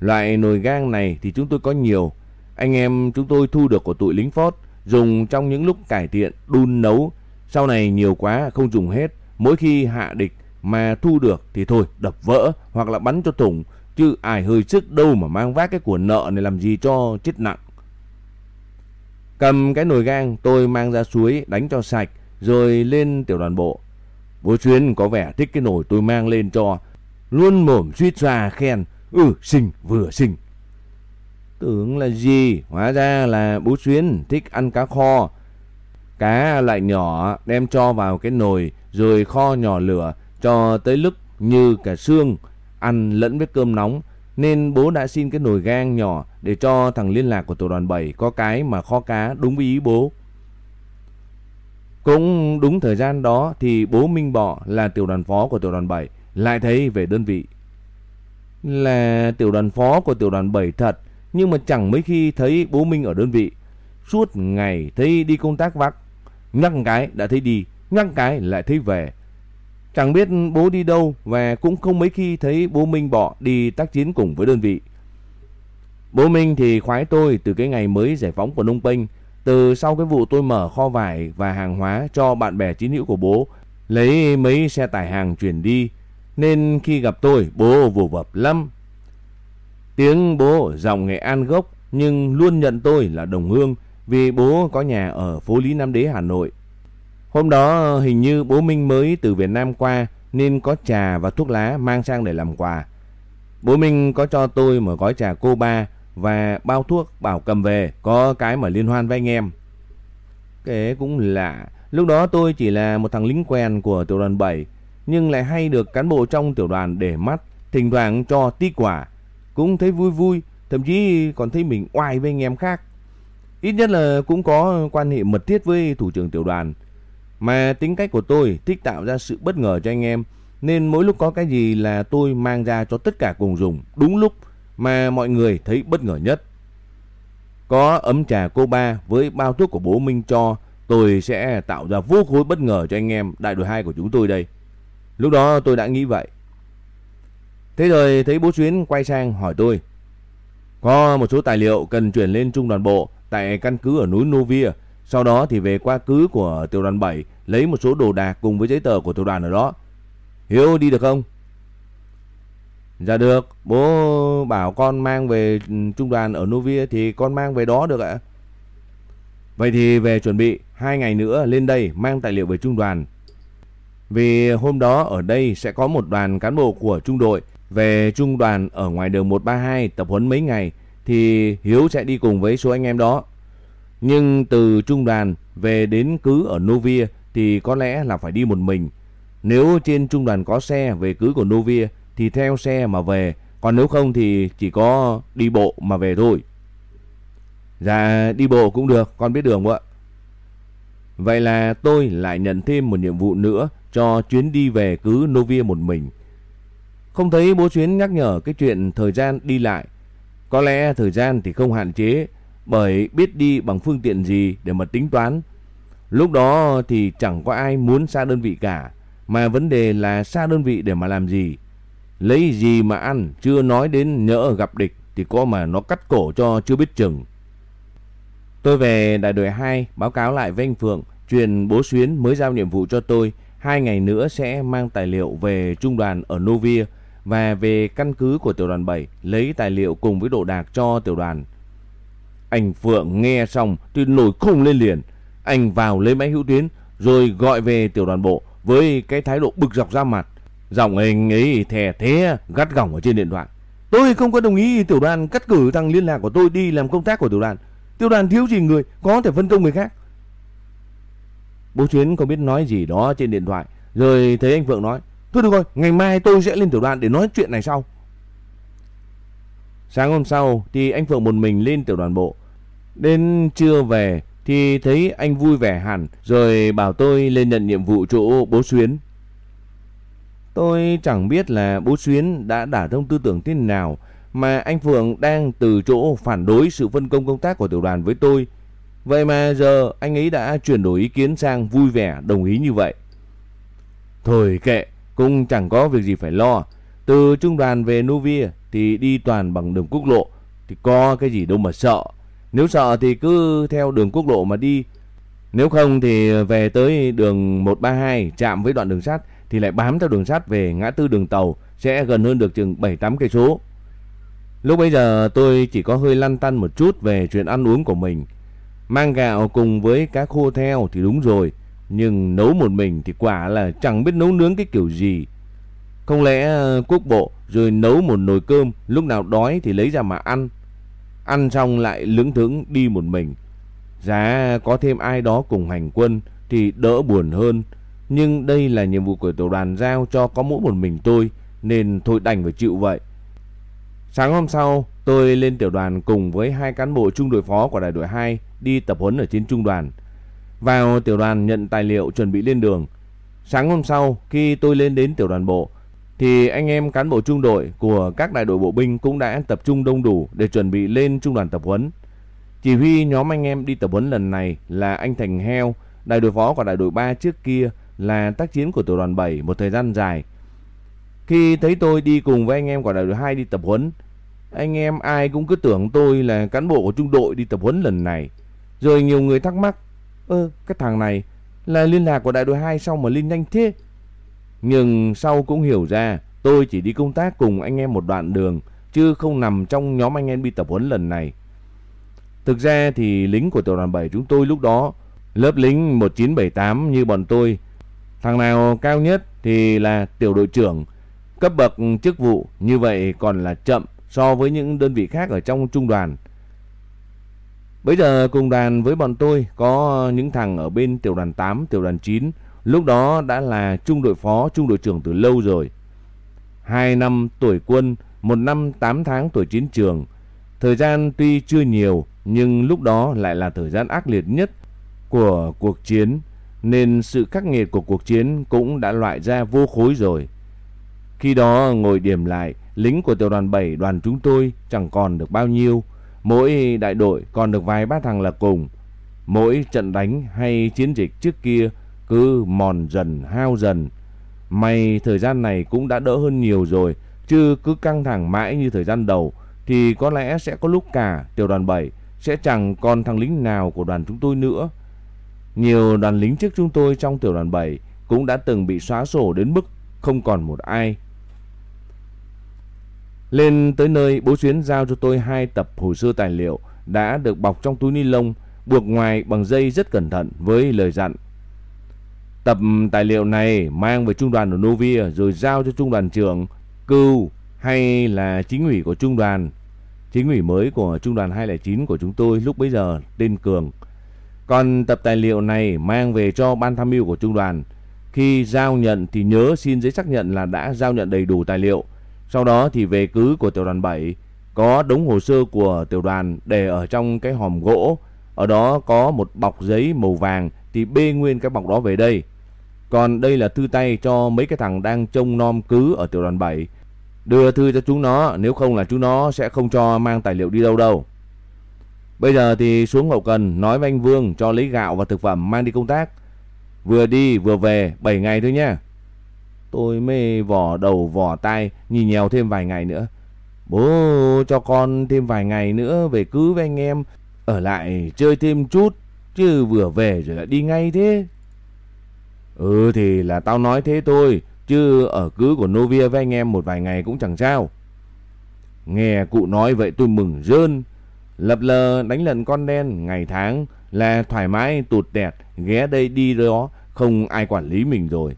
Loại nồi gang này thì chúng tôi có nhiều. Anh em chúng tôi thu được của tụi lính phót, dùng trong những lúc cải thiện, đun nấu. Sau này nhiều quá không dùng hết. Mỗi khi hạ địch mà thu được thì thôi đập vỡ hoặc là bắn cho thủng chứ ai hơi sức đâu mà mang vác cái của nợ này làm gì cho chết nặng. Cầm cái nồi gang tôi mang ra suối đánh cho sạch rồi lên tiểu đoàn bộ. Bố xuyên có vẻ thích cái nồi tôi mang lên cho. Luôn mồm suýt xoa khen. Ừ xinh, vừa xinh. Tưởng là gì? Hóa ra là bố xuyên thích ăn cá kho. Cá lại nhỏ, đem cho vào cái nồi, rồi kho nhỏ lửa cho tới lúc như cả xương, ăn lẫn với cơm nóng nên bố đã xin cái nồi gang nhỏ để cho thằng liên lạc của tổ đoàn 7 có cái mà kho cá đúng với ý bố. Cũng đúng thời gian đó thì bố Minh Bọ là tiểu đoàn phó của tiểu đoàn 7 lại thấy về đơn vị. Là tiểu đoàn phó của tiểu đoàn 7 thật nhưng mà chẳng mấy khi thấy bố Minh ở đơn vị. suốt ngày thấy đi công tác vác. Nhắc cái đã thấy đi, nhắc cái lại thấy về. Chẳng biết bố đi đâu và cũng không mấy khi thấy bố Minh Bọ đi tác chiến cùng với đơn vị. Bố Minh thì khoái tôi từ cái ngày mới giải phóng của Nông Penh, từ sau cái vụ tôi mở kho vải và hàng hóa cho bạn bè chính hữu của bố, lấy mấy xe tải hàng chuyển đi, nên khi gặp tôi bố vù vập lắm. Tiếng bố dòng Nghệ An gốc nhưng luôn nhận tôi là đồng hương vì bố có nhà ở phố Lý Nam Đế Hà Nội. Hôm đó hình như bố Minh mới từ Việt Nam qua nên có trà và thuốc lá mang sang để làm quà. Bố Minh có cho tôi một gói trà cô ba và bao thuốc bảo cầm về có cái mà liên hoan với anh em. Cái cũng lạ, lúc đó tôi chỉ là một thằng lính quen của tiểu đoàn 7 nhưng lại hay được cán bộ trong tiểu đoàn để mắt, thỉnh thoảng cho tí quả. Cũng thấy vui vui, thậm chí còn thấy mình oai với anh em khác. Ít nhất là cũng có quan hệ mật thiết với thủ trưởng tiểu đoàn. Mà tính cách của tôi thích tạo ra sự bất ngờ cho anh em, nên mỗi lúc có cái gì là tôi mang ra cho tất cả cùng dùng, đúng lúc mà mọi người thấy bất ngờ nhất. Có ấm trà cô ba với bao thuốc của bố Minh cho, tôi sẽ tạo ra vô khối bất ngờ cho anh em đại đội 2 của chúng tôi đây. Lúc đó tôi đã nghĩ vậy. Thế rồi thấy bố Xuyến quay sang hỏi tôi. Có một số tài liệu cần chuyển lên trung đoàn bộ tại căn cứ ở núi Novia. Sau đó thì về qua cứ của tiểu đoàn 7 lấy một số đồ đạc cùng với giấy tờ của tiểu đoàn ở đó. Hiếu đi được không? Dạ được, bố bảo con mang về ừ, trung đoàn ở Novia thì con mang về đó được ạ. Vậy thì về chuẩn bị hai ngày nữa lên đây mang tài liệu về trung đoàn. Vì hôm đó ở đây sẽ có một đoàn cán bộ của trung đội về trung đoàn ở ngoài đường 132 tập huấn mấy ngày thì Hiếu sẽ đi cùng với số anh em đó. Nhưng từ trung đoàn về đến cứ ở Novia thì có lẽ là phải đi một mình. Nếu trên trung đoàn có xe về cứ của Novia thì theo xe mà về, còn nếu không thì chỉ có đi bộ mà về thôi. Dạ đi bộ cũng được, con biết đường ạ. Vậy là tôi lại nhận thêm một nhiệm vụ nữa cho chuyến đi về cứ Novia một mình. Không thấy bố Xuyến nhắc nhở cái chuyện thời gian đi lại. Có lẽ thời gian thì không hạn chế bởi biết đi bằng phương tiện gì để mà tính toán. Lúc đó thì chẳng có ai muốn xa đơn vị cả, mà vấn đề là xa đơn vị để mà làm gì. Lấy gì mà ăn, chưa nói đến nhỡ gặp địch thì có mà nó cắt cổ cho chưa biết chừng. Tôi về đại đội 2 báo cáo lại với anh Phượng, truyền bố Xuyến mới giao nhiệm vụ cho tôi. Hai ngày nữa sẽ mang tài liệu về trung đoàn ở Novia và về căn cứ của tiểu đoàn 7 lấy tài liệu cùng với đồ đạc cho tiểu đoàn. Anh Phượng nghe xong thì nổi khùng lên liền. Anh vào lấy máy hữu tuyến rồi gọi về tiểu đoàn bộ với cái thái độ bực dọc ra mặt. Giọng anh ấy thè thế gắt gỏng ở trên điện thoại. Tôi không có đồng ý tiểu đoàn cắt cử thằng liên lạc của tôi đi làm công tác của tiểu đoàn. Tiểu đoàn thiếu gì người, có thể phân công người khác. Bố Chuyến không biết nói gì đó trên điện thoại. Rồi thấy anh Phượng nói. Thôi được rồi, ngày mai tôi sẽ lên tiểu đoàn để nói chuyện này sau. Sáng hôm sau thì anh Phượng một mình lên tiểu đoàn bộ. Đến trưa về thì thấy anh vui vẻ hẳn rồi bảo tôi lên nhận nhiệm vụ chỗ bố Xuyến. Tôi chẳng biết là bố Xuyến đã đả thông tư tưởng thế nào mà anh Phượng đang từ chỗ phản đối sự phân công công tác của tiểu đoàn với tôi. Vậy mà giờ anh ấy đã chuyển đổi ý kiến sang vui vẻ đồng ý như vậy. Thôi kệ, cũng chẳng có việc gì phải lo. Từ trung đoàn về Novia thì đi toàn bằng đường quốc lộ thì có cái gì đâu mà sợ. Nếu sợ thì cứ theo đường quốc lộ mà đi. Nếu không thì về tới đường 132 chạm với đoạn đường sắt thì lại bám theo đường sắt về ngã tư đường tàu sẽ gần hơn được chừng 7-8 cây số. Lúc bây giờ tôi chỉ có hơi lăn tăn một chút về chuyện ăn uống của mình. Mang gạo cùng với cá khô theo thì đúng rồi, nhưng nấu một mình thì quả là chẳng biết nấu nướng cái kiểu gì. Không lẽ ờ, quốc bộ rồi nấu một nồi cơm, lúc nào đói thì lấy ra mà ăn. Ăn xong lại lững thững đi một mình. Giá có thêm ai đó cùng hành quân thì đỡ buồn hơn. Nhưng đây là nhiệm vụ của tổ đoàn giao cho có mỗi một mình tôi, nên thôi đành phải chịu vậy. Sáng hôm sau, tôi lên tiểu đoàn cùng với hai cán bộ trung đội phó của đại đội 2 đi tập huấn ở trên trung đoàn. Vào tiểu đoàn nhận tài liệu chuẩn bị lên đường. Sáng hôm sau, khi tôi lên đến tiểu đoàn bộ, thì anh em cán bộ trung đội của các đại đội bộ binh cũng đã tập trung đông đủ để chuẩn bị lên trung đoàn tập huấn. Chỉ huy nhóm anh em đi tập huấn lần này là anh Thành Heo, đại đội phó của đại đội 3 trước kia là tác chiến của tiểu đoàn 7 một thời gian dài. Khi thấy tôi đi cùng với anh em của đại đội 2 đi tập huấn, anh em ai cũng cứ tưởng tôi là cán bộ của trung đội đi tập huấn lần này. Rồi nhiều người thắc mắc, ơ cái thằng này là liên lạc của đại đội 2 sao mà lên nhanh thế? Nhưng sau cũng hiểu ra tôi chỉ đi công tác cùng anh em một đoạn đường chứ không nằm trong nhóm anh em đi tập huấn lần này. Thực ra thì lính của tiểu đoàn 7 chúng tôi lúc đó lớp lính 1978 như bọn tôi thằng nào cao nhất thì là tiểu đội trưởng cấp bậc chức vụ như vậy còn là chậm so với những đơn vị khác ở trong trung đoàn. Bây giờ cùng đoàn với bọn tôi có những thằng ở bên tiểu đoàn 8, tiểu đoàn 9, lúc đó đã là trung đội phó, trung đội trưởng từ lâu rồi. Hai năm tuổi quân, một năm 8 tháng tuổi chiến trường. Thời gian tuy chưa nhiều nhưng lúc đó lại là thời gian ác liệt nhất của cuộc chiến nên sự khắc nghiệt của cuộc chiến cũng đã loại ra vô khối rồi. Khi đó ngồi điểm lại, lính của tiểu đoàn 7 đoàn chúng tôi chẳng còn được bao nhiêu, mỗi đại đội còn được vài ba thằng là cùng. Mỗi trận đánh hay chiến dịch trước kia cứ mòn dần hao dần. May thời gian này cũng đã đỡ hơn nhiều rồi, chứ cứ căng thẳng mãi như thời gian đầu thì có lẽ sẽ có lúc cả tiểu đoàn 7 sẽ chẳng còn thằng lính nào của đoàn chúng tôi nữa. Nhiều đoàn lính trước chúng tôi trong tiểu đoàn 7 cũng đã từng bị xóa sổ đến mức không còn một ai. Lên tới nơi, bố Xuyến giao cho tôi hai tập hồ sơ tài liệu đã được bọc trong túi ni lông, buộc ngoài bằng dây rất cẩn thận với lời dặn. Tập tài liệu này mang về trung đoàn của Novia rồi giao cho trung đoàn trưởng Cưu hay là chính ủy của trung đoàn. Chính ủy mới của trung đoàn 209 của chúng tôi lúc bấy giờ tên Cường. Còn tập tài liệu này mang về cho ban tham mưu của trung đoàn. Khi giao nhận thì nhớ xin giấy xác nhận là đã giao nhận đầy đủ tài liệu sau đó thì về cứ của tiểu đoàn 7 có đống hồ sơ của tiểu đoàn để ở trong cái hòm gỗ. Ở đó có một bọc giấy màu vàng thì bê nguyên cái bọc đó về đây. Còn đây là thư tay cho mấy cái thằng đang trông nom cứ ở tiểu đoàn 7. Đưa thư cho chúng nó, nếu không là chúng nó sẽ không cho mang tài liệu đi đâu đâu. Bây giờ thì xuống hậu cần, nói với anh Vương cho lấy gạo và thực phẩm mang đi công tác. Vừa đi vừa về 7 ngày thôi nha. Tôi mới vỏ đầu vỏ tay nhìn nhèo thêm vài ngày nữa. Bố cho con thêm vài ngày nữa về cứ với anh em. Ở lại chơi thêm chút. Chứ vừa về rồi lại đi ngay thế. Ừ thì là tao nói thế thôi. Chứ ở cứ của Novia với anh em một vài ngày cũng chẳng sao. Nghe cụ nói vậy tôi mừng rơn. Lập lờ đánh lần con đen ngày tháng là thoải mái, tụt tẹt, ghé đây đi đó, không ai quản lý mình rồi.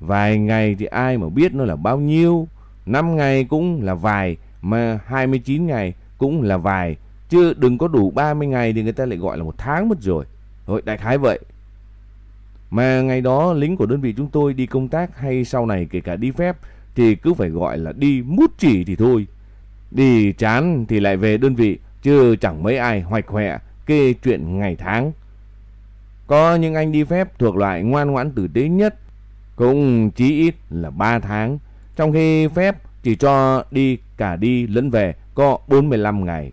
Vài ngày thì ai mà biết nó là bao nhiêu. 5 ngày cũng là vài. Mà 29 ngày cũng là vài. Chứ đừng có đủ 30 ngày thì người ta lại gọi là một tháng mất rồi. Thôi đại khái vậy. Mà ngày đó, lính của đơn vị chúng tôi đi công tác hay sau này kể cả đi phép thì cứ phải gọi là đi mút chỉ thì thôi. Đi chán thì lại về đơn vị chứ chẳng mấy ai hoạch hoẹ kê chuyện ngày tháng. Có những anh đi phép thuộc loại ngoan ngoãn tử tế nhất cũng chí ít là 3 tháng, trong khi phép chỉ cho đi cả đi lẫn về có 45 ngày.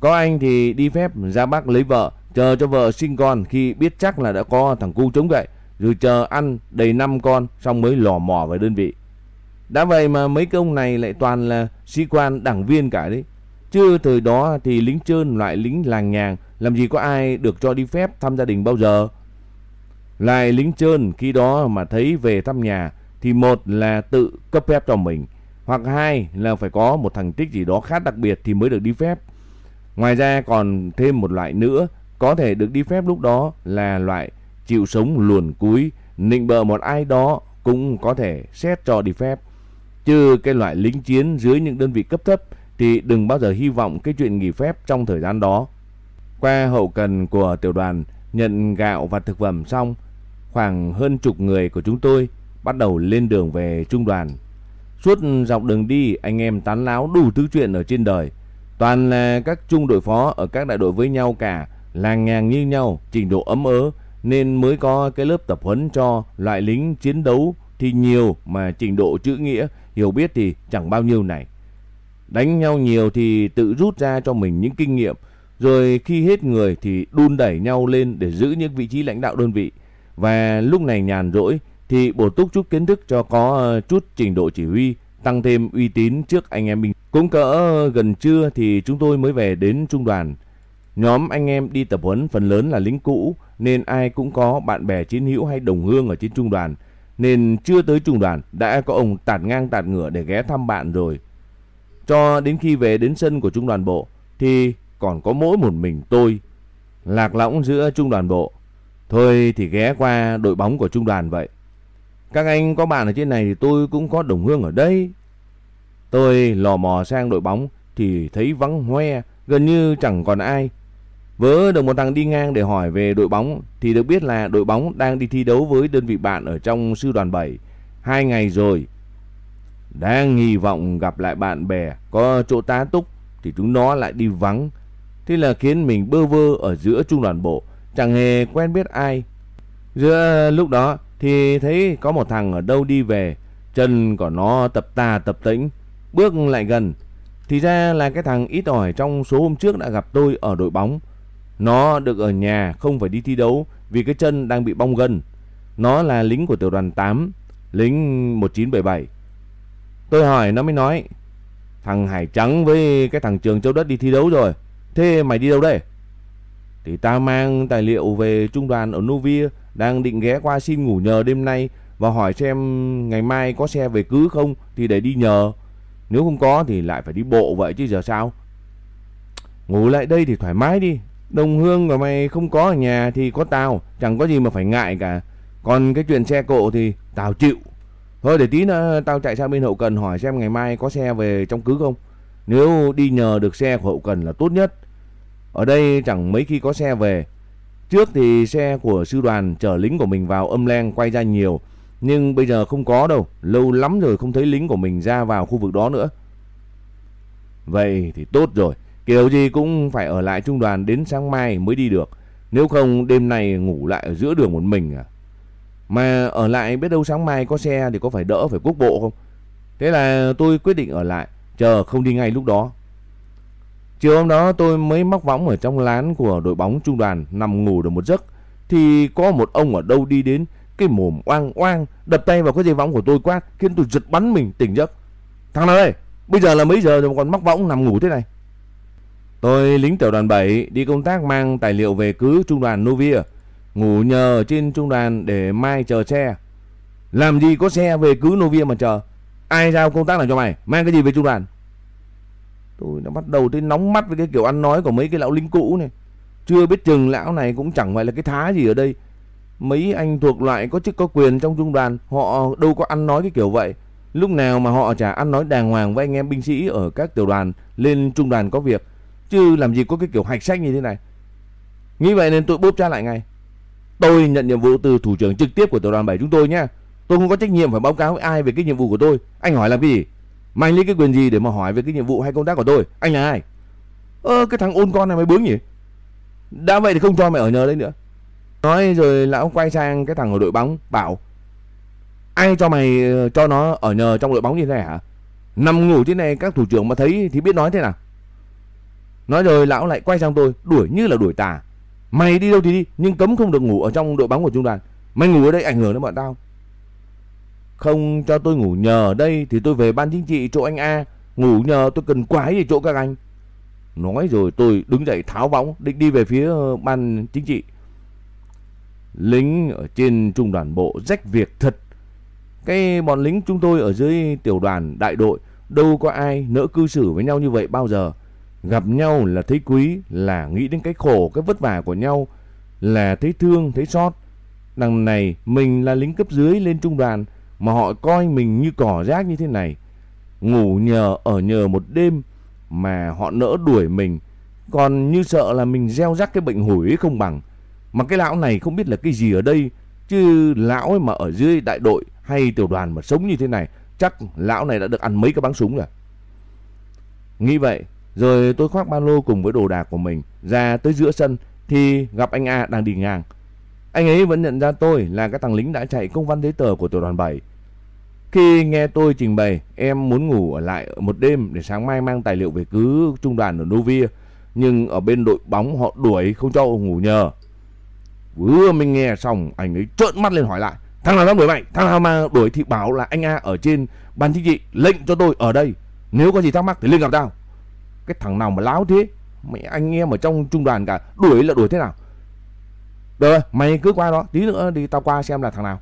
Có anh thì đi phép ra Bắc lấy vợ, chờ cho vợ sinh con khi biết chắc là đã có thằng cu chống gậy, rồi chờ ăn đầy 5 con xong mới lò mò về đơn vị. Đã vậy mà mấy công này lại toàn là sĩ quan đảng viên cả đấy. Chứ thời đó thì lính trơn loại lính làng nhàng làm gì có ai được cho đi phép thăm gia đình bao giờ. Lại lính trơn khi đó mà thấy về thăm nhà thì một là tự cấp phép cho mình hoặc hai là phải có một thành tích gì đó khá đặc biệt thì mới được đi phép. Ngoài ra còn thêm một loại nữa có thể được đi phép lúc đó là loại chịu sống luồn cúi, nịnh bợ một ai đó cũng có thể xét cho đi phép. Chứ cái loại lính chiến dưới những đơn vị cấp thấp thì đừng bao giờ hy vọng cái chuyện nghỉ phép trong thời gian đó. Qua hậu cần của tiểu đoàn nhận gạo và thực phẩm xong khoảng hơn chục người của chúng tôi bắt đầu lên đường về trung đoàn. Suốt dọc đường đi, anh em tán láo đủ thứ chuyện ở trên đời. Toàn là các trung đội phó ở các đại đội với nhau cả, làng nhàng như nhau, trình độ ấm ớ, nên mới có cái lớp tập huấn cho loại lính chiến đấu thì nhiều mà trình độ chữ nghĩa, hiểu biết thì chẳng bao nhiêu này. Đánh nhau nhiều thì tự rút ra cho mình những kinh nghiệm, rồi khi hết người thì đun đẩy nhau lên để giữ những vị trí lãnh đạo đơn vị. Và lúc này nhàn rỗi thì bổ túc chút kiến thức cho có ờ, chút trình độ chỉ huy, tăng thêm uy tín trước anh em mình. Cũng cỡ ờ, gần trưa thì chúng tôi mới về đến trung đoàn. Nhóm anh em đi tập huấn phần lớn là lính cũ nên ai cũng có bạn bè chiến hữu hay đồng hương ở trên trung đoàn. Nên chưa tới trung đoàn đã có ông tạt ngang tạt ngựa để ghé thăm bạn rồi. Cho đến khi về đến sân của trung đoàn bộ thì còn có mỗi một mình tôi. Lạc lõng giữa trung đoàn bộ. Thôi thì ghé qua đội bóng của trung đoàn vậy. Các anh có bạn ở trên này thì tôi cũng có đồng hương ở đây. Tôi lò mò sang đội bóng thì thấy vắng hoe, gần như chẳng còn ai. Vớ được một thằng đi ngang để hỏi về đội bóng thì được biết là đội bóng đang đi thi đấu với đơn vị bạn ở trong sư đoàn 7. Hai ngày rồi. Đang hy vọng gặp lại bạn bè có chỗ tá túc thì chúng nó lại đi vắng. Thế là khiến mình bơ vơ ở giữa trung đoàn bộ, chẳng hề quen biết ai. Giữa lúc đó thì thấy có một thằng ở đâu đi về, chân của nó tập tà tập tĩnh, bước lại gần. Thì ra là cái thằng ít ỏi trong số hôm trước đã gặp tôi ở đội bóng. Nó được ở nhà không phải đi thi đấu vì cái chân đang bị bong gân. Nó là lính của tiểu đoàn 8, lính 1977. Tôi hỏi nó mới nói, thằng Hải Trắng với cái thằng Trường Châu Đất đi thi đấu rồi. Thế mày đi đâu đây? Thì ta mang tài liệu về trung đoàn ở Novia, đang định ghé qua xin ngủ nhờ đêm nay và hỏi xem ngày mai có xe về cứ không thì để đi nhờ. Nếu không có thì lại phải đi bộ vậy chứ giờ sao? Ngủ lại đây thì thoải mái đi. Đồng hương của mày không có ở nhà thì có tao, chẳng có gì mà phải ngại cả. Còn cái chuyện xe cộ thì tao chịu. Thôi để tí nữa tao chạy sang bên hậu cần hỏi xem ngày mai có xe về trong cứ không. Nếu đi nhờ được xe của hậu cần là tốt nhất. Ở đây chẳng mấy khi có xe về. Trước thì xe của sư đoàn chở lính của mình vào âm len quay ra nhiều. Nhưng bây giờ không có đâu. Lâu lắm rồi không thấy lính của mình ra vào khu vực đó nữa. Vậy thì tốt rồi. Kiểu gì cũng phải ở lại trung đoàn đến sáng mai mới đi được. Nếu không, đêm nay ngủ lại ở giữa đường một mình à. Mà ở lại biết đâu sáng mai có xe thì có phải đỡ phải quốc bộ không? Thế là tôi quyết định ở lại, chờ không đi ngay lúc đó. Chiều hôm đó tôi mới móc võng ở trong lán của đội bóng trung đoàn nằm ngủ được một giấc. Thì có một ông ở đâu đi đến, cái mồm oang oang, đập tay vào cái dây võng của tôi quát, khiến tôi giật bắn mình tỉnh giấc. Thằng nào đây? Bây giờ là mấy giờ rồi mà còn móc võng nằm ngủ thế này? Tôi lính tiểu đoàn 7 đi công tác mang tài liệu về cứ trung đoàn Novia. Ngủ nhờ trên trung đoàn để mai chờ xe. Làm gì có xe về cứ Novia mà chờ. Ai giao công tác làm cho mày? Mang cái gì về trung đoàn? Tôi đã bắt đầu thấy nóng mắt với cái kiểu ăn nói của mấy cái lão lính cũ này. Chưa biết chừng lão này cũng chẳng phải là cái thá gì ở đây. Mấy anh thuộc loại có chức có quyền trong trung đoàn, họ đâu có ăn nói cái kiểu vậy. Lúc nào mà họ chả ăn nói đàng hoàng với anh em binh sĩ ở các tiểu đoàn lên trung đoàn có việc. Chứ làm gì có cái kiểu hạch sách như thế này. Nghĩ vậy nên tôi bốp tra lại ngay. Tôi nhận nhiệm vụ từ thủ trưởng trực tiếp của tiểu đoàn 7 chúng tôi nhé. Tôi không có trách nhiệm phải báo cáo với ai về cái nhiệm vụ của tôi. Anh hỏi làm cái gì? Mày lấy cái quyền gì để mà hỏi về cái nhiệm vụ hay công tác của tôi? Anh là ai? Ơ, cái thằng ôn con này mày bướng nhỉ? Đã vậy thì không cho mày ở nhờ đấy nữa. Nói rồi lão quay sang cái thằng ở đội bóng, bảo, Ai cho mày ờ, cho nó ở nhờ trong đội bóng như thế này hả? Nằm ngủ thế này các thủ trưởng mà thấy thì biết nói thế nào? Nói rồi lão lại quay sang tôi, đuổi, như là đuổi tà. Mày đi đâu thì đi, nhưng cấm không được ngủ ở trong đội bóng của trung đoàn. Mày ngủ ở đây ảnh hưởng đến bọn tao. Không cho tôi ngủ nhờ ở đây thì tôi về ban chính trị chỗ anh A. Ngủ nhờ tôi cần quái gì chỗ các anh. Nói rồi tôi đứng dậy tháo võng, định đi về phía ờ, ban chính trị. Lính ở trên trung đoàn bộ rách việc thật. Cái bọn lính chúng tôi ở dưới tiểu đoàn đại đội, đâu có ai nỡ cư xử với nhau như vậy bao giờ. Gặp nhau là thấy quý, là nghĩ đến cái khổ, cái vất vả của nhau, là thấy thương, thấy xót. Đằng này mình là lính cấp dưới lên trung đoàn mà họ coi mình như cỏ rác như thế này. Ngủ nhờ ở nhờ một đêm mà họ nỡ đuổi mình. Còn như sợ là mình gieo rắc cái bệnh hủi không bằng. Mà cái lão này không biết là cái gì ở đây. Chứ lão ấy mà ở dưới đại đội hay tiểu đoàn mà sống như thế này. Chắc lão này đã được ăn mấy cái bắn súng rồi. Nghĩ vậy rồi tôi khoác ba lô cùng với đồ đạc của mình, ra tới giữa sân thì gặp anh A đang đi ngang. Anh ấy vẫn nhận ra tôi là cái thằng lính đã chạy công văn giấy tờ của tiểu đoàn 7. Khi nghe tôi trình bày, em muốn ngủ ở lại một đêm để sáng mai mang tài liệu về cứ trung đoàn ở Novia. nhưng ở bên đội bóng họ đuổi không cho ngủ nhờ. Vừa mình nghe xong, anh ấy trợn mắt lên hỏi lại, Thằng nào đang đuổi mày Thằng nào mà đuổi thì bảo là anh A ở trên ban chính trị Lệnh cho tôi ở đây Nếu có gì thắc mắc thì liên gặp tao cái thằng nào mà láo thế Mẹ anh em ở trong trung đoàn cả Đuổi là đuổi thế nào Được mày cứ qua đó Tí nữa đi tao qua xem là thằng nào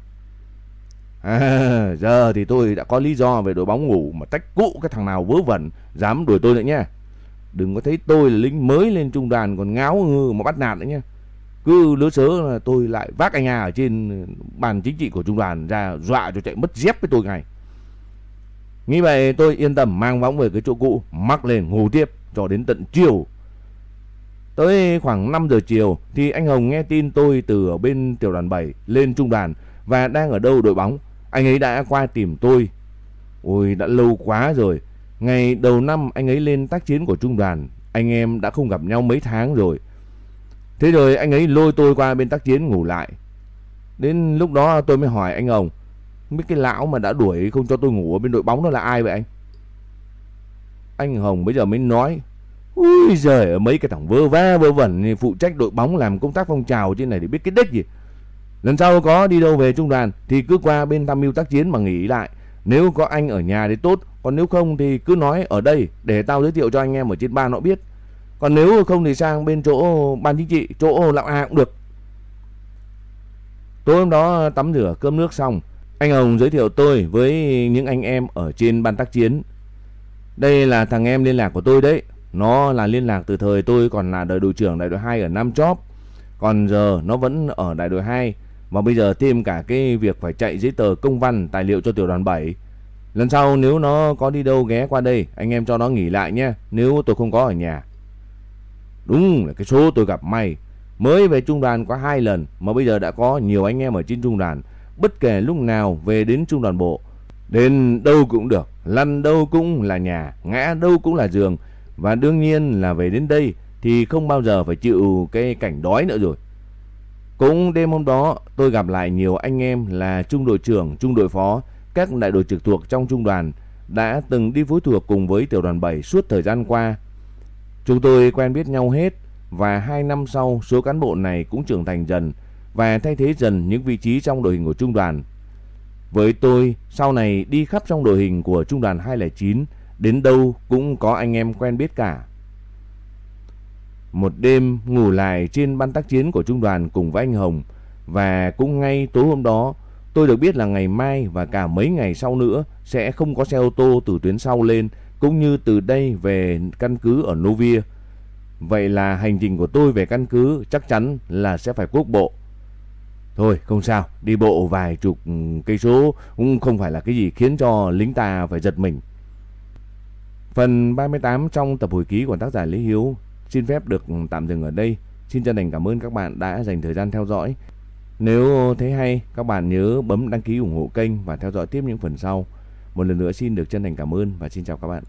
À, giờ thì tôi đã có lý do về đội bóng ngủ mà tách cụ cái thằng nào vớ vẩn dám đuổi tôi nữa nha. Đừng có thấy tôi là lính mới lên trung đoàn còn ngáo ngư mà bắt nạt nữa nha. Cứ lứa sớ là tôi lại vác anh A ở trên bàn chính trị của trung đoàn ra dọa cho chạy mất dép với tôi ngay. Nghĩ vậy tôi yên tâm mang võng về cái chỗ cũ, mắc lên ngủ tiếp cho đến tận chiều. Tới khoảng 5 giờ chiều thì anh Hồng nghe tin tôi từ ở bên tiểu đoàn 7 lên trung đoàn và đang ở đâu đội bóng. Anh ấy đã qua tìm tôi. Ôi đã lâu quá rồi. Ngày đầu năm anh ấy lên tác chiến của trung đoàn, anh em đã không gặp nhau mấy tháng rồi. Thế rồi anh ấy lôi tôi qua bên tác chiến ngủ lại. Đến lúc đó tôi mới hỏi anh Hồng ông, biết cái lão mà đã đuổi không cho tôi ngủ ở bên đội bóng đó là ai vậy anh? Anh Hồng bây giờ mới nói, ui giời mấy cái thằng vơ va vơ vẩn phụ trách đội bóng làm công tác phong trào trên này để biết cái đích gì. Lần sau có đi đâu về trung đoàn thì cứ qua bên tham mưu tác chiến mà nghỉ lại. Nếu có anh ở nhà thì tốt, còn nếu không thì cứ nói ở đây để tao giới thiệu cho anh em ở trên ban họ biết. Còn nếu không thì sang bên chỗ ban chính trị, chỗ lão A cũng được. Tối hôm đó tắm rửa cơm nước xong, anh Hồng giới thiệu tôi với những anh em ở trên ban tác chiến. Đây là thằng em liên lạc của tôi đấy. Nó là liên lạc từ thời tôi còn là đội đội trưởng đại đội 2 ở Nam Chóp. Còn giờ nó vẫn ở đại đội 2 và bây giờ thêm cả cái việc phải chạy giấy tờ công văn tài liệu cho tiểu đoàn 7. Lần sau nếu nó có đi đâu ghé qua đây, anh em cho nó nghỉ lại nhé, nếu tôi không có ở nhà. Đúng là cái số tôi gặp may. Mới về trung đoàn có hai lần mà bây giờ đã có nhiều anh em ở trên trung đoàn. Bất kể lúc nào về đến trung đoàn bộ. Đến đâu cũng được, lăn đâu cũng là nhà, ngã đâu cũng là giường. Và đương nhiên là về đến đây thì không bao giờ phải chịu cái cảnh đói nữa rồi. Cũng đêm hôm đó tôi gặp lại nhiều anh em là trung đội trưởng, trung đội phó, các đại đội trực thuộc trong trung đoàn đã từng đi phối thuộc cùng với tiểu đoàn 7 suốt thời gian qua Chúng tôi quen biết nhau hết và hai năm sau số cán bộ này cũng trưởng thành dần và thay thế dần những vị trí trong đội hình của trung đoàn. Với tôi, sau này đi khắp trong đội hình của trung đoàn 209, đến đâu cũng có anh em quen biết cả. Một đêm ngủ lại trên ban tác chiến của trung đoàn cùng với anh Hồng và cũng ngay tối hôm đó tôi được biết là ngày mai và cả mấy ngày sau nữa sẽ không có xe ô tô từ tuyến sau lên cũng như từ đây về căn cứ ở Novia. Vậy là hành trình của tôi về căn cứ chắc chắn là sẽ phải quốc bộ. Thôi không sao, đi bộ vài chục ừ, cây số cũng không phải là cái gì khiến cho lính ta phải giật mình. Phần 38 trong tập hồi ký của tác giả Lý Hiếu xin phép được tạm dừng ở đây. Xin chân thành cảm ơn các bạn đã dành thời gian theo dõi. Nếu thấy hay, các bạn nhớ bấm đăng ký ủng hộ kênh và theo dõi tiếp những phần sau. Một lần nữa xin được chân thành cảm ơn và xin chào các bạn.